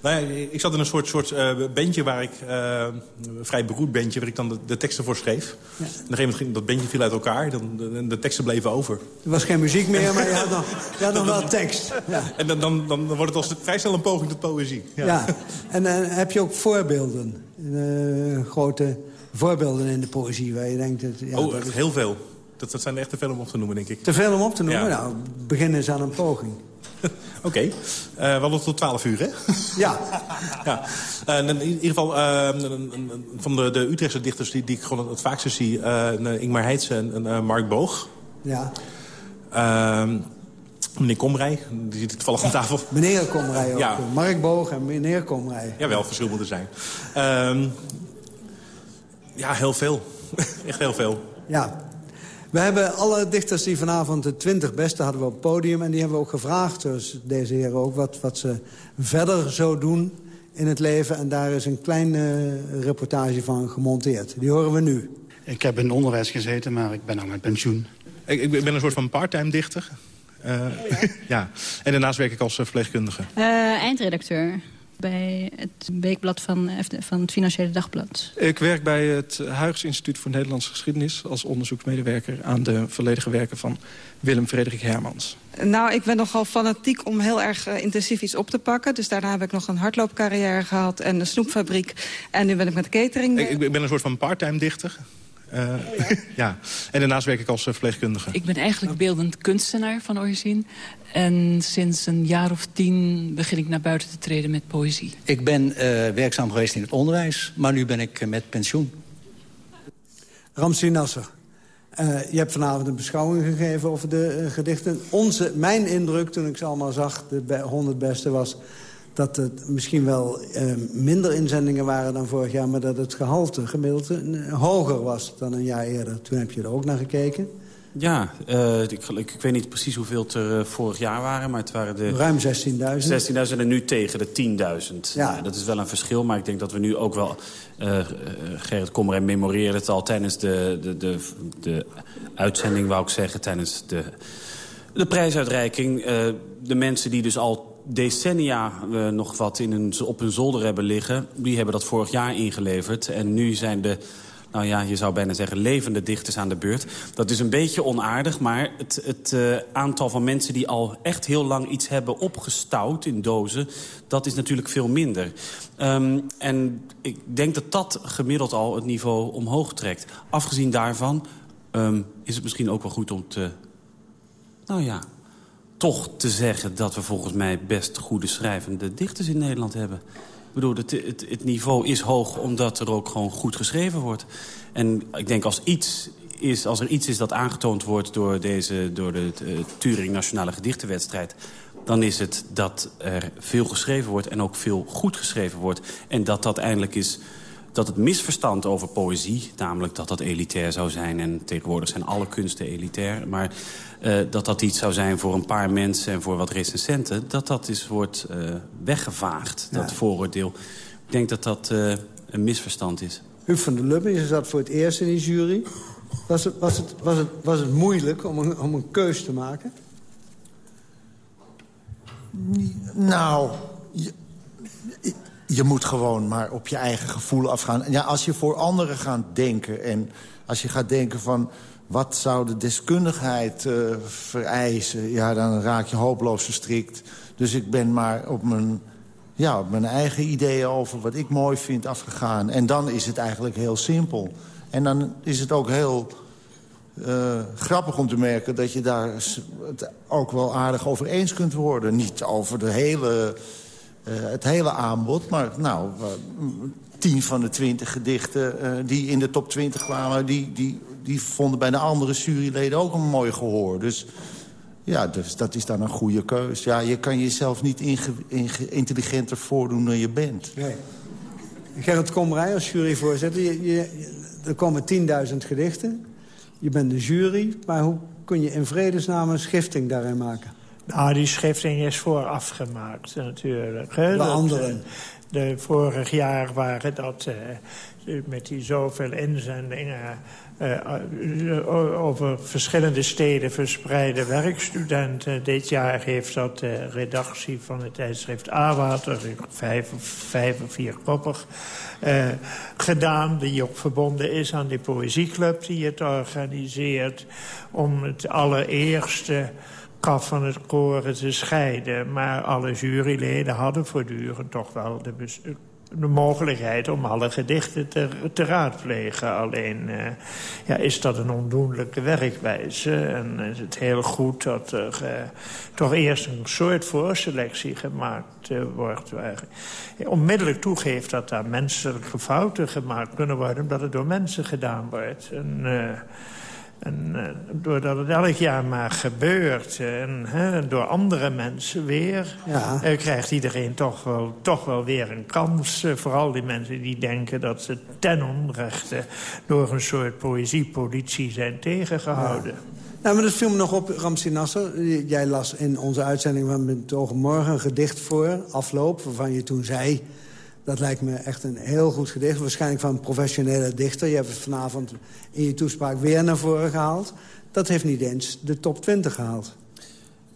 Nou ja, ik zat in een soort, soort uh, bandje waar ik... Uh, een vrij beroerd bandje waar ik dan de, de teksten voor schreef. Ja. En op een gegeven moment ging dat bandje viel uit elkaar. Dan, de, de teksten bleven over. Er was geen muziek meer, maar je had nog, je had nog wel tekst. Ja. En dan, dan, dan wordt het als vrij snel een poging tot poëzie. Ja. ja. En uh, heb je ook voorbeelden? grote voorbeelden in de poëzie waar je denkt... Dat, ja, oh, dat is... heel veel. Dat, dat zijn echt te veel om op te noemen, denk ik. Te veel om op te noemen? Ja. Nou, begin eens aan een poging. Oké. Okay. Uh, we hadden tot 12 uur, hè? Ja. ja. Uh, in ieder geval, uh, van de, de Utrechtse dichters die, die ik gewoon het vaakste zie... Ingmar Heitse en, en Mark Boog. Ja. Ehm, meneer Komrij, die zit toevallig aan tafel. Meneer Komrij ook. Ja. Mark Boog en meneer Komrij. Ja, wel, verschil moet er zijn. Ehm, ja, heel veel. Echt heel veel. Ja, we hebben alle dichters die vanavond de 20 beste hadden we op het podium... en die hebben we ook gevraagd, dus deze heren ook... wat, wat ze verder zo doen in het leven. En daar is een kleine reportage van gemonteerd. Die horen we nu. Ik heb in onderwijs gezeten, maar ik ben al met pensioen. Ik, ik ben een soort van parttime dichter. Uh, oh ja? ja. En daarnaast werk ik als verpleegkundige. Uh, eindredacteur bij het weekblad van, van het Financiële Dagblad. Ik werk bij het Huygens Instituut voor Nederlandse Geschiedenis... als onderzoeksmedewerker aan de volledige werken van Willem Frederik Hermans. Nou, ik ben nogal fanatiek om heel erg uh, intensief iets op te pakken. Dus daarna heb ik nog een hardloopcarrière gehad en een snoepfabriek. En nu ben ik met catering. Ik, ik ben een soort van parttime dichter. Uh, oh ja? ja? en daarnaast werk ik als verpleegkundige. Ik ben eigenlijk beeldend kunstenaar van origine. En sinds een jaar of tien begin ik naar buiten te treden met poëzie. Ik ben uh, werkzaam geweest in het onderwijs, maar nu ben ik uh, met pensioen. Ramsi Nasser, uh, je hebt vanavond een beschouwing gegeven over de gedichten. Onze, mijn indruk toen ik ze allemaal zag, de 100 beste, was dat het misschien wel minder inzendingen waren dan vorig jaar... maar dat het gehalte gemiddeld hoger was dan een jaar eerder. Toen heb je er ook naar gekeken. Ja, uh, ik, ik, ik, weet niet precies hoeveel het er uh, vorig jaar waren, maar het waren de... Ruim 16.000. 16.000 en nu tegen de 10.000. Ja. dat is wel een verschil, maar ik denk dat we nu ook wel... Uh, Gerrit Kommer memoreerde het al tijdens de, de, de, de uitzending, wou ik zeggen, tijdens de, de prijsuitreiking. de mensen die dus al decennia nog wat in hun, op hun zolder hebben liggen... die hebben dat vorig jaar ingeleverd. En nu zijn de nou ja, je zou bijna zeggen levende dichters aan de beurt. Dat is een beetje onaardig, maar het, het uh, aantal van mensen... die al echt heel lang iets hebben opgestouwd in dozen... dat is natuurlijk veel minder. Um, en ik denk dat dat gemiddeld al het niveau omhoog trekt. Afgezien daarvan um, is het misschien ook wel goed om te... Nou ja, toch te zeggen dat we volgens mij best goede schrijvende dichters in Nederland hebben bedoel, het, het, niveau is hoog omdat er ook gewoon goed geschreven wordt. En ik denk als iets is, als er iets is dat aangetoond wordt door, deze, door de uh, Turing Nationale Gedichtenwedstrijd... dan is het dat er veel geschreven wordt en ook veel goed geschreven wordt. En dat dat eindelijk is dat het misverstand over poëzie... namelijk dat dat elitair zou zijn... en tegenwoordig zijn alle kunsten elitair... maar uh, dat dat iets zou zijn voor een paar mensen en voor wat recensenten... dat dat is, wordt uh, weggevaagd, ja. dat vooroordeel. Ik denk dat dat uh, een misverstand is. Huub van der Lubbe, je zat voor het eerst in die jury. Was het, was het, was het, was het moeilijk om een, om een keus te maken? Nou, je, je moet gewoon maar op je eigen gevoel afgaan. Ja, als je voor anderen gaat denken en als je gaat denken van... wat zou de deskundigheid uh, vereisen, ja, dan raak je hopeloos verstrikt. Dus ik ben maar op mijn, ja, op mijn eigen ideeën over wat ik mooi vind afgegaan. En dan is het eigenlijk heel simpel. En dan is het ook heel uh, grappig om te merken dat je daar het ook wel aardig over eens kunt worden. Niet over de hele, het hele aanbod, maar nou, uh, tien van de twintig gedichten die in de top 20 kwamen... Die, die, die vonden bij de andere juryleden ook een mooi gehoor. Dus ja, dus dat is dan een goede keus. Ja, je kan jezelf niet intelligenter voordoen dan je bent. Nee. Gerrit Komrij als juryvoorzitter, je, je, er komen 10.000 gedichten... Je bent de jury, maar hoe kun je in vredesnaam een schifting daarin maken? Nou, die schifting is vooraf gemaakt natuurlijk. Hè? De anderen? De, vorig jaar waren dat uh, met die zoveel inzendingen... Uh, over verschillende steden verspreide werkstudenten. Dit jaar heeft dat de redactie van het tijdschrift A-Water... vijf, vijf of vier koppig uh, gedaan... die ook verbonden is aan die poëzieclub die het organiseert... om het allereerste kaf van het koren te scheiden. Maar alle juryleden hadden voortdurend toch wel de mogelijkheid om alle gedichten te, te raadplegen. Alleen uh, ja, is dat een ondoenlijke werkwijze. En is het heel goed dat er uh, toch eerst een soort voorselectie gemaakt uh, wordt... waar onmiddellijk toegeeft dat daar menselijke fouten gemaakt kunnen worden... omdat het door mensen gedaan wordt. En uh, doordat het elk jaar maar gebeurt en hè, door andere mensen weer... Ja. Uh, krijgt iedereen toch wel, toch wel weer een kans. Uh, vooral die mensen die denken dat ze ten onrechte... door een soort poëziepolitie zijn tegengehouden. Ja. Nou, maar dat viel me nog op, Ramsi Nasser. Jij las in onze uitzending van Morgen een gedicht voor, afloop... waarvan je toen zei dat lijkt me echt een heel goed gedicht. Waarschijnlijk van een professionele dichter. Je hebt het vanavond in je toespraak weer naar voren gehaald. Dat heeft niet eens de top 20 gehaald.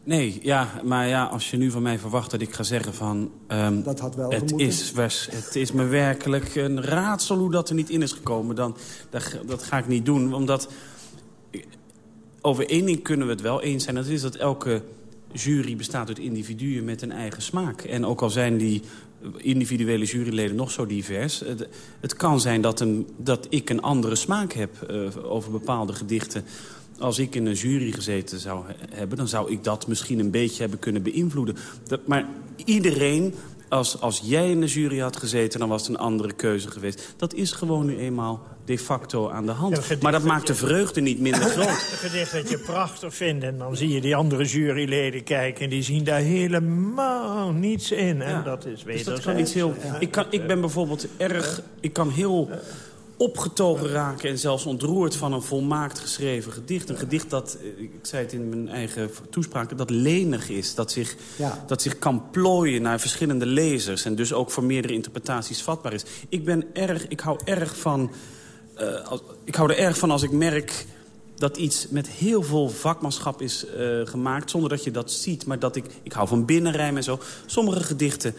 Nee, ja, maar ja, als je nu van mij verwacht dat ik ga zeggen van... Um, dat had wel het is, het is me werkelijk een raadsel hoe dat er niet in is gekomen. Dan, dat, dat ga ik niet doen, omdat... Over één ding kunnen we het wel eens zijn. Dat is dat elke jury bestaat uit individuen met een eigen smaak. En ook al zijn die individuele juryleden nog zo divers. Het, kan zijn dat, een, dat ik een andere smaak heb uh, over bepaalde gedichten. Als ik in een jury gezeten zou hebben... dan zou ik dat misschien een beetje hebben kunnen beïnvloeden. Dat, maar iedereen als, als jij in de jury had gezeten, dan was het een andere keuze geweest. Dat is gewoon nu eenmaal de facto aan de hand. Ja, maar dat maakt de vreugde niet minder groot. Een gedicht dat je prachtig vindt en dan zie je die andere juryleden kijken... en die zien daar helemaal niets in. En dat is dus dat kan iets heel... Ik, kan, ik ben bijvoorbeeld erg... Ik kan heel opgetogen raken en zelfs ontroerd van een volmaakt geschreven gedicht. Een gedicht dat, eh, ik zei het in mijn eigen toespraak, dat lenig is. Dat zich, ja. dat zich kan plooien naar verschillende lezers en dus ook voor meerdere interpretaties vatbaar is. Ik ben erg, ik hou erg van, uh, als, ik hou er erg van als ik merk dat iets met heel veel vakmanschap is uh, gemaakt... zonder dat je dat ziet, maar dat ik... Ik hou van binnenrijm en zo. Sommige gedichten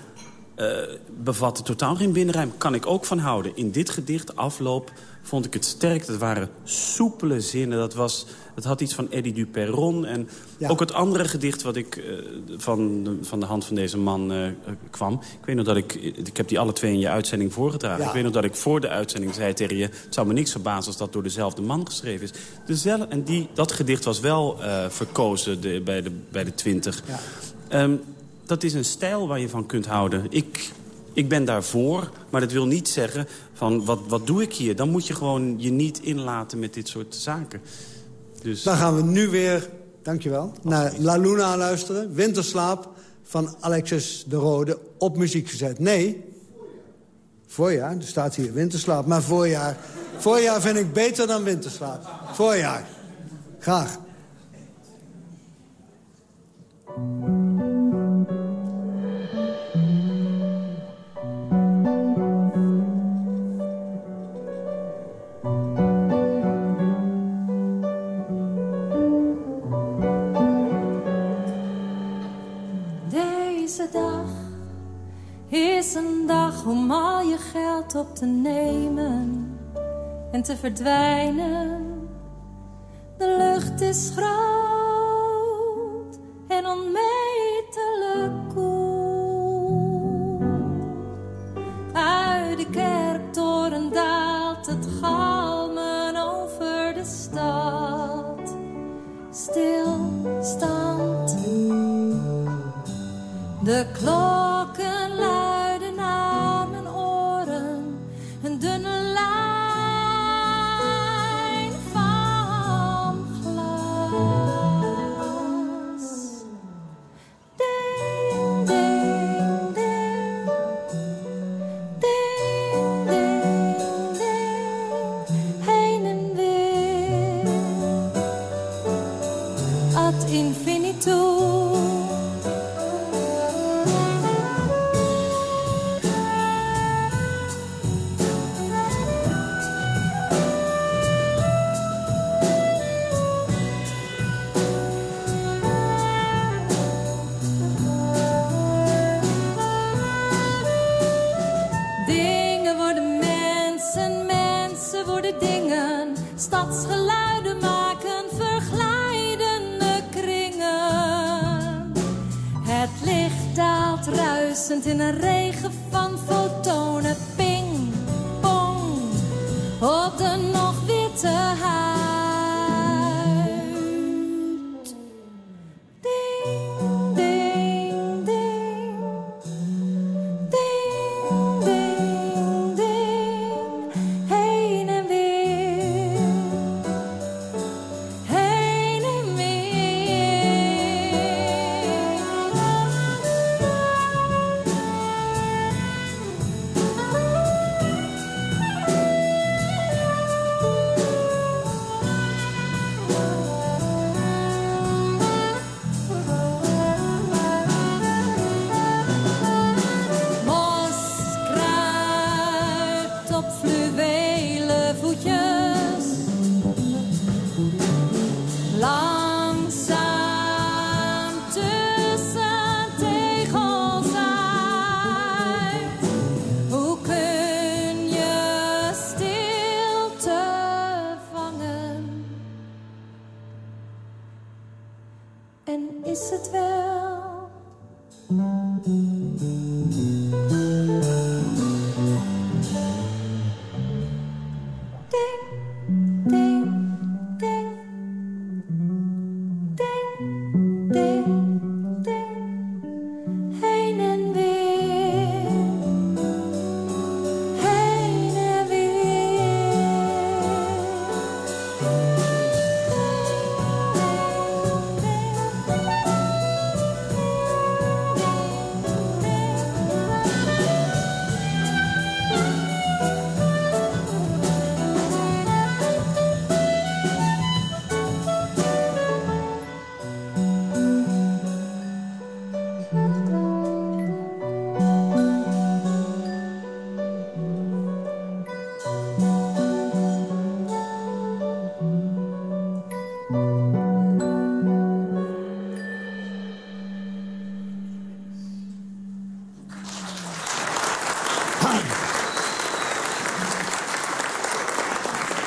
uh, bevatte totaal geen binnenruim. Kan ik ook van houden. In dit gedicht, afloop, vond ik het sterk. Dat waren soepele zinnen. Dat, was, dat had iets van Eddie Duperron. En ja. ook het andere gedicht wat ik uh, van, de, van de hand van deze man uh, kwam. Ik weet nog dat ik... Ik heb die alle twee in je uitzending voorgedragen. Ja. Ik weet nog dat ik voor de uitzending zei tegen je... Het zou me niks verbazen als dat door dezelfde man geschreven is. Dezelfde, en die, dat gedicht was wel verkozen de, bij, de, bij de twintig. Ja. Um, dat is een stijl waar je van kunt houden. Ik, ik ben daarvoor, maar dat wil niet zeggen van wat, wat doe ik hier? Dan moet je gewoon je niet inlaten met dit soort zaken. Dus... Dan gaan we nu weer, dankjewel, naar La Luna luisteren. Winterslaap van Alexis de Rode op muziek gezet. Nee, Voorjaar, er staat hier winterslaap. Maar voorjaar, voorjaar vind ik beter dan winterslaap. Voorjaar. Graag. Dag is een dag om al je geld op te nemen en te verdwijnen. De lucht is groot De klokken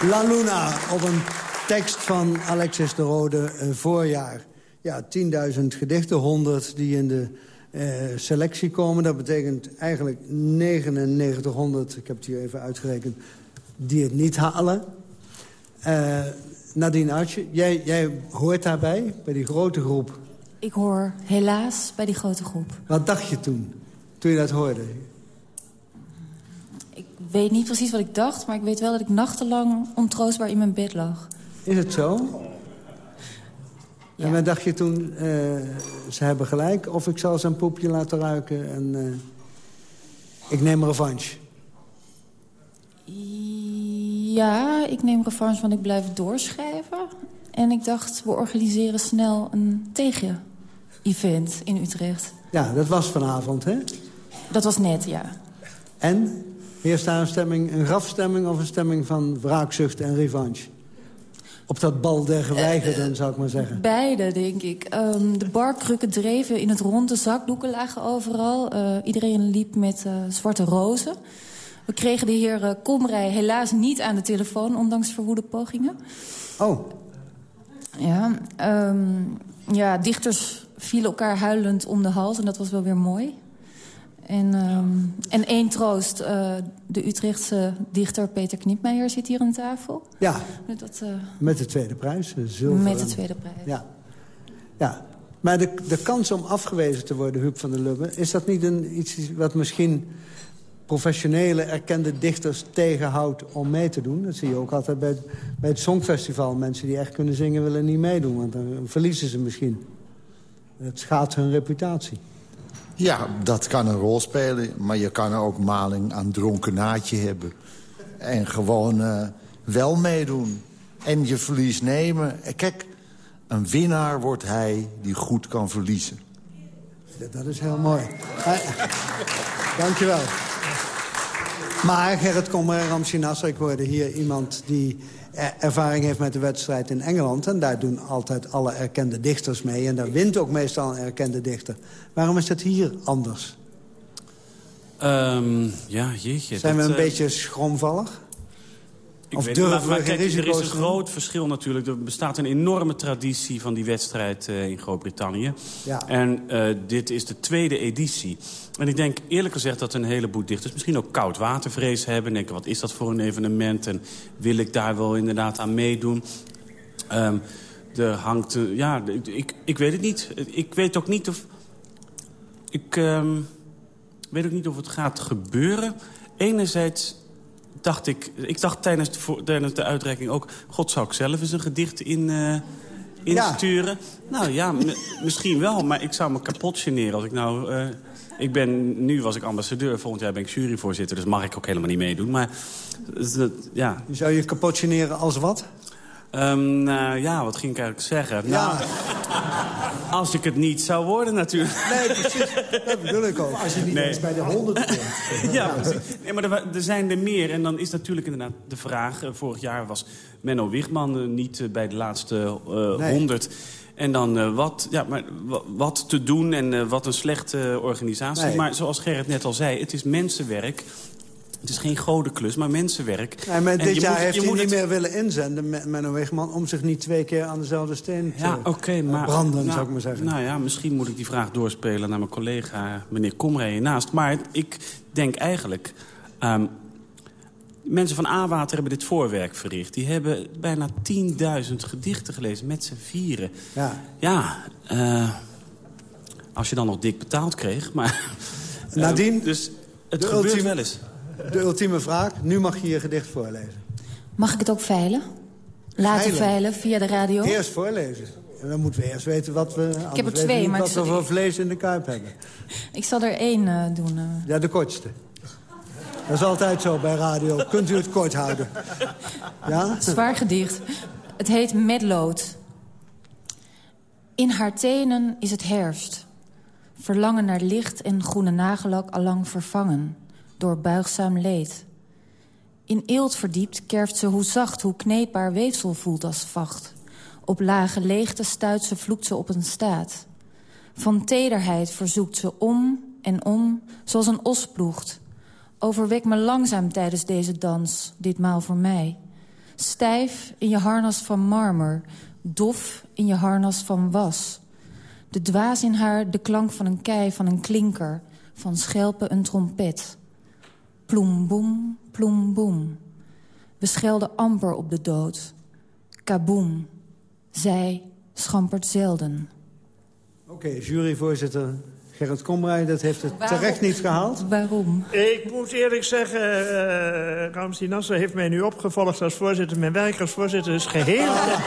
La Luna op een tekst van Alexis de Rode, eh, voorjaar. Ja, 10.000 gedichten, 100 die in de eh, selectie komen. Dat betekent eigenlijk 9900, ik heb het hier even uitgerekend... die het niet halen. Eh, Nadine Artje, jij, jij hoort daarbij, bij die grote groep. Ik hoor helaas bij die grote groep. Wat dacht je toen, toen je dat hoorde? Ik weet niet precies wat ik dacht, maar ik weet wel dat ik nachtenlang ontroostbaar in mijn bed lag. Is het zo? En wat dacht je toen, eh, ze hebben gelijk... of ik zal een poepje laten ruiken en eh, ik neem revanche? Ja, ik neem revanche, want ik blijf doorschrijven. En ik dacht, we organiseren snel een tegen-event in Utrecht. Ja, dat was vanavond, hè? Dat was net, ja. En? Heerst daar een stemming, een grafstemming of een stemming van wraakzucht en revanche? Op dat bal der geweigerden, zou ik maar zeggen. Beide, denk ik. Ehm, de barkrukken dreven in het rond, de zakdoeken lagen overal. Eh, iedereen liep met eh, zwarte rozen. We kregen de heer Komrij helaas niet aan de telefoon, ondanks verwoede pogingen. Oh. Ja, ehm, ja, dichters vielen elkaar huilend om de hals en dat was wel weer mooi. En, um, en één troost, uh, de Utrechtse dichter Peter Knipmeijer zit hier aan tafel. Ja, met, dat, uh, met de tweede prijs. De zilveren. Met de tweede prijs. Ja, ja. maar de, de kans om afgewezen te worden, Huub van der Lubbe... is dat niet een, iets wat misschien professionele, erkende dichters tegenhoudt om mee te doen? Dat zie je ook altijd bij het, bij het Songfestival. Mensen die echt kunnen zingen willen niet meedoen, want dan verliezen ze misschien. Het schaadt hun reputatie. Ja, dat kan een rol spelen. Maar je kan ook maling aan dronkenaatje hebben. En gewoon uh, wel meedoen. En je verlies nemen. Kijk, een winnaar wordt hij die goed kan verliezen. Dat is heel mooi. Dankjewel. Maar Gerrit Kommer en Ramsi Nasser, ik hoorde hier iemand die ervaring heeft met de wedstrijd in Engeland. En daar doen altijd alle erkende dichters mee. En daar wint ook meestal een erkende dichter. Waarom is dat hier anders? Um, ja, jeetje. Zijn we een uh, beetje schroomvallig? Ik of weet, durven maar, kijk, er is een groot verschil natuurlijk. Er bestaat een enorme traditie van die wedstrijd uh, in Groot-Brittannië. Ja. En uh, dit is de tweede editie. En ik denk eerlijk gezegd dat een heleboel dichters... misschien ook koud watervrees hebben. En denken, wat is dat voor een evenement? En wil ik daar wel inderdaad aan meedoen? Um, er hangt... Uh, ja, ik, ik weet het niet. Ik weet ook niet of... Ik um, weet ook niet of het gaat gebeuren. Enerzijds dacht ik... Ik dacht tijdens de, voor, tijdens de uitreiking ook... God, zou ik zelf eens een gedicht in... Uh, insturen? Ja. Nou ja, misschien wel, maar ik zou me kapot generen als ik nou... Uh, ik ben, nu was ik ambassadeur, volgend jaar ben ik juryvoorzitter... dus mag ik ook helemaal niet meedoen, maar... Uh, ja. Zou je kapot generen als wat? Um, nou ja, wat ging ik eigenlijk zeggen? Ja. Nou, als ik het niet zou worden natuurlijk. Nee, precies. Dat bedoel ik ook. Als je niet nee. eens bij de honderd komt. ja, precies. Nee, maar er, er, zijn er meer. En dan is natuurlijk inderdaad de vraag... Uh, vorig jaar was Menno Wichman uh, niet uh, bij de laatste honderd... Nee. En dan uh, wat, ja, maar wat te doen en uh, wat een slechte organisatie. Nee. Maar zoals Gerrit net al zei, het is mensenwerk. Het is geen godenklus, maar mensenwerk. Nee, maar en dit jaar moet, heeft hij niet het... meer willen inzenden, Menno Wegman... om zich niet twee keer aan dezelfde steen te ja, okay, maar, branden, nou, zou ik maar zeggen. Nou ja, misschien moet ik die vraag doorspelen naar mijn collega meneer Komrij hiernaast. Maar ik denk eigenlijk... Um, Mensen van A-Water hebben dit voorwerk verricht. Die hebben bijna 10.000 gedichten gelezen met z'n vieren. Ja, ja uh, als je dan nog dik betaald kreeg. Maar, Nadien, uh, dus het gebeurt wel eens. De ultieme vraag, nu mag je je gedicht voorlezen. Mag ik het ook veilen? Laten veilen, veilen via de radio? Eerst voorlezen. En dan moeten we eerst weten wat we, ik heb er twee, maar wat we voor vlees in de kuip hebben. Ik zal er één uh, doen. Ja, de kortste. Dat is altijd zo bij radio. Kunt u het kort houden? Ja? Zwaar gedicht. Het heet Medlood. In haar tenen is het herfst. Verlangen naar licht en groene nagellak allang vervangen. Door buigzaam leed. In eelt verdiept kerft ze hoe zacht, hoe kneepbaar weefsel voelt als vacht. Op lage leegte stuit ze, vloekt ze op een staat. Van tederheid verzoekt ze om en om, zoals een os ploegt Overwek me langzaam tijdens deze dans, ditmaal voor mij. Stijf in je harnas van marmer, dof in je harnas van was. De dwaas in haar de klank van een kei, van een klinker, van schelpen een trompet. Ploem boem, ploem boem. We schelden amper op de dood. Kaboom. Zij schampert zelden. Oké, okay, juryvoorzitter Gerrit Komrij, dat heeft het Waarom? terecht niet gehaald. Waarom? Ik moet eerlijk zeggen, uh, Ramsi Nasser heeft mij nu opgevolgd als voorzitter. Mijn werk als voorzitter is geheel ah. ah,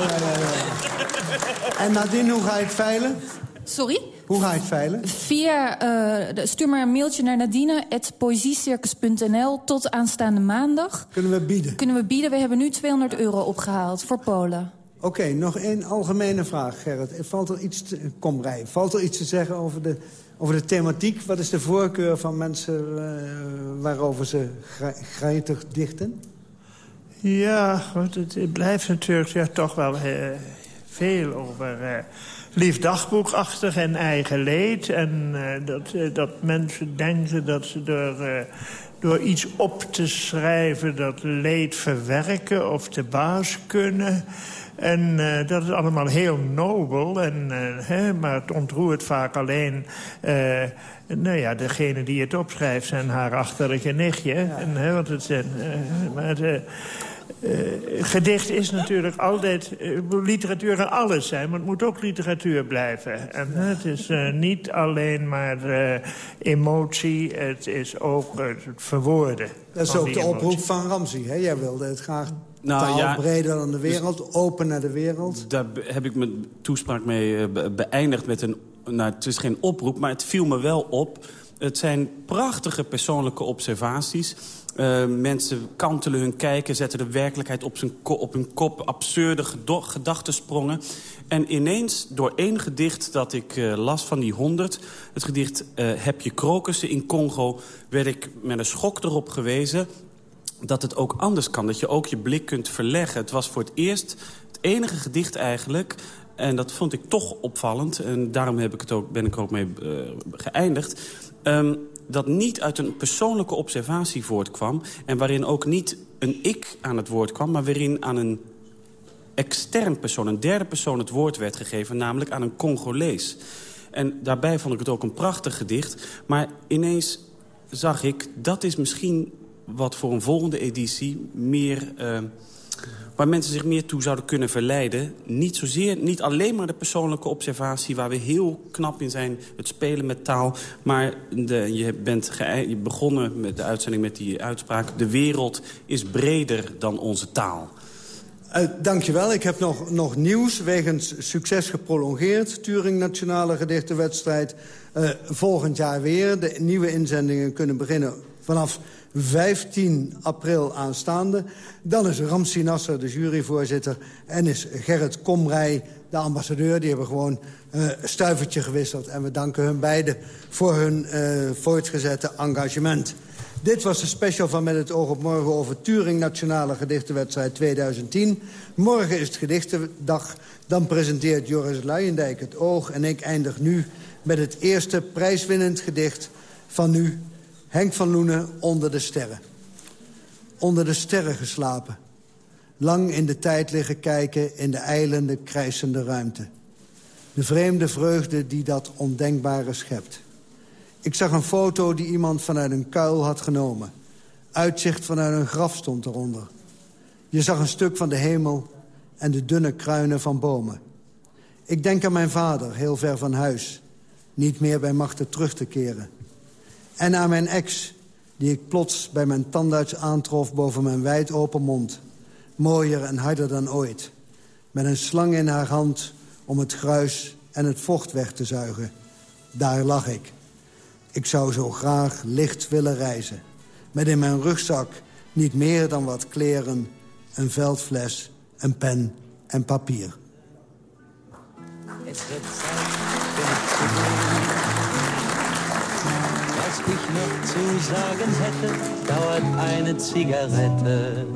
ja, ja, ja. En nadien, hoe ga je het veilen? Sorry? Hoe ga je het veilen? Via, uh, stuur maar een mailtje naar nadine.poëziecircus.nl tot aanstaande maandag. Kunnen we bieden? Kunnen we bieden. We hebben nu 200 euro opgehaald voor Polen. Oké, nog één algemene vraag, Gerrit. Valt er iets te, kom, Rij, valt er iets te zeggen over de, over de thematiek? Wat is de voorkeur van mensen uh, waarover ze grijtig dichten? Ja, het, het blijft natuurlijk ja, toch wel uh, veel over... Lief dagboekachtig en eigen leed. En uh, dat, uh, dat mensen denken dat ze door, uh, door iets op te schrijven... dat leed verwerken of te baas kunnen... En dat is allemaal heel nobel, en, hè, maar het ontroert vaak alleen... Nou ja, degene die het opschrijft zijn haar achterlijke nichtje. Ja. En, hè, want het zijn, maar uh, gedicht is natuurlijk altijd... Uh, literatuur kan alles zijn, maar het moet ook literatuur blijven. En uh, het is niet alleen maar emotie, het is ook het verwoorden. Dat is ook de oproep van Ramsey. Hè? Jij wilde het graag nou, taal ja, breder dan de wereld, dus, open naar de wereld. Daar heb ik mijn toespraak mee beëindigd met een... Nou, het is geen oproep, maar het viel me wel op... Het zijn prachtige persoonlijke observaties. Uh, mensen kantelen hun kijken, zetten de werkelijkheid op, op hun kop. Absurde gedachtensprongen. En ineens, door één gedicht dat ik uh, las van die honderd... het gedicht uh, Heb je krokussen in Congo... werd ik met een schok erop gewezen dat het ook anders kan. Dat je ook je blik kunt verleggen. Het was voor het eerst het enige gedicht eigenlijk... En dat vond ik toch opvallend. En daarom heb ik het ook, ben ik ook mee geëindigd. Um, dat niet uit een persoonlijke observatie voortkwam... en waarin ook niet een ik aan het woord kwam... maar waarin aan een extern persoon, een derde persoon het woord werd gegeven... namelijk aan een Congolees. En daarbij vond ik het ook een prachtig gedicht. Maar ineens zag ik, dat is misschien wat voor een volgende editie meer... Uh, waar mensen zich meer toe zouden kunnen verleiden. Niet, zozeer, niet alleen maar de persoonlijke observatie... waar we heel knap in zijn, het spelen met taal. Maar de, je bent begonnen met de uitzending met die uitspraak... de wereld is breder dan onze taal. Uh, dankjewel. Ik heb nog, nog nieuws. Wegens succes geprolongeerd. Turing Nationale Gedichtenwedstrijd. Uh, volgend jaar weer. De nieuwe inzendingen kunnen beginnen vanaf 15 april aanstaande. Dan is Ramsi Nasser de juryvoorzitter en is Gerrit Komrij de ambassadeur. Die hebben gewoon uh, stuivertje gewisseld. En we danken hun beiden voor hun uh, voortgezette engagement. Dit was de special van Met het oog op morgen over Turing Nationale Gedichtenwedstrijd 2010. Morgen is het gedichtendag. Dan presenteert Joris Luijendijk het oog. En ik eindig nu met het eerste prijswinnend gedicht van nu Henk van Loenen onder de sterren. Onder de sterren geslapen. Lang in de tijd liggen kijken in de eilende, krijsende ruimte. De vreemde vreugde die dat ondenkbare schept. Ik zag een foto die iemand vanuit een kuil had genomen. Uitzicht vanuit een graf stond eronder. Je zag een stuk van de hemel en de dunne kruinen van bomen. Ik denk aan mijn vader, heel ver van huis. Niet meer bij machten terug te keren. En aan mijn ex, die ik plots bij mijn tandarts aantrof boven mijn wijd open mond. Mooier en harder dan ooit. Met een slang in haar hand om het gruis en het vocht weg te zuigen. Daar lag ik. Ik zou zo graag licht willen reizen. Met in mijn rugzak niet meer dan wat kleren, een veldfles, een pen en papier. Ich noch zu sagen hätte, dauert eine Zigarette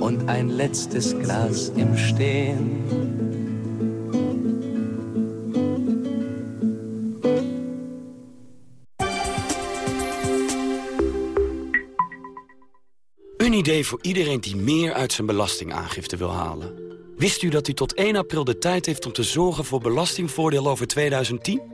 und ein letztes Glas im Stehen. Een idee voor iedereen die meer uit zijn belastingaangifte wil halen. Wist u dat u tot 1 april de tijd heeft om te zorgen voor belastingvoordeel over 2010?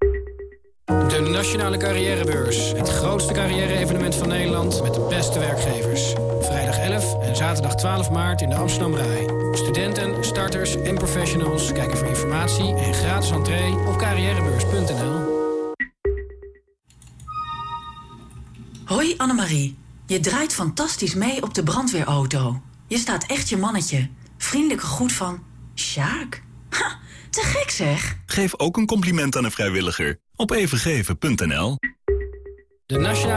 De Nationale Carrièrebeurs. Het grootste carrière-evenement van Nederland met de beste werkgevers. Vrijdag 11 en zaterdag 12 maart in de Amsterdam Rai. Studenten, starters en professionals kijken voor informatie en gratis entree op carrièrebeurs.nl. Hoi Annemarie. Je draait fantastisch mee op de brandweerauto. Je staat echt je mannetje. Vriendelijke groet van... Sjaak. Ha, te gek zeg. Geef ook een compliment aan een vrijwilliger op evengeven.nl. De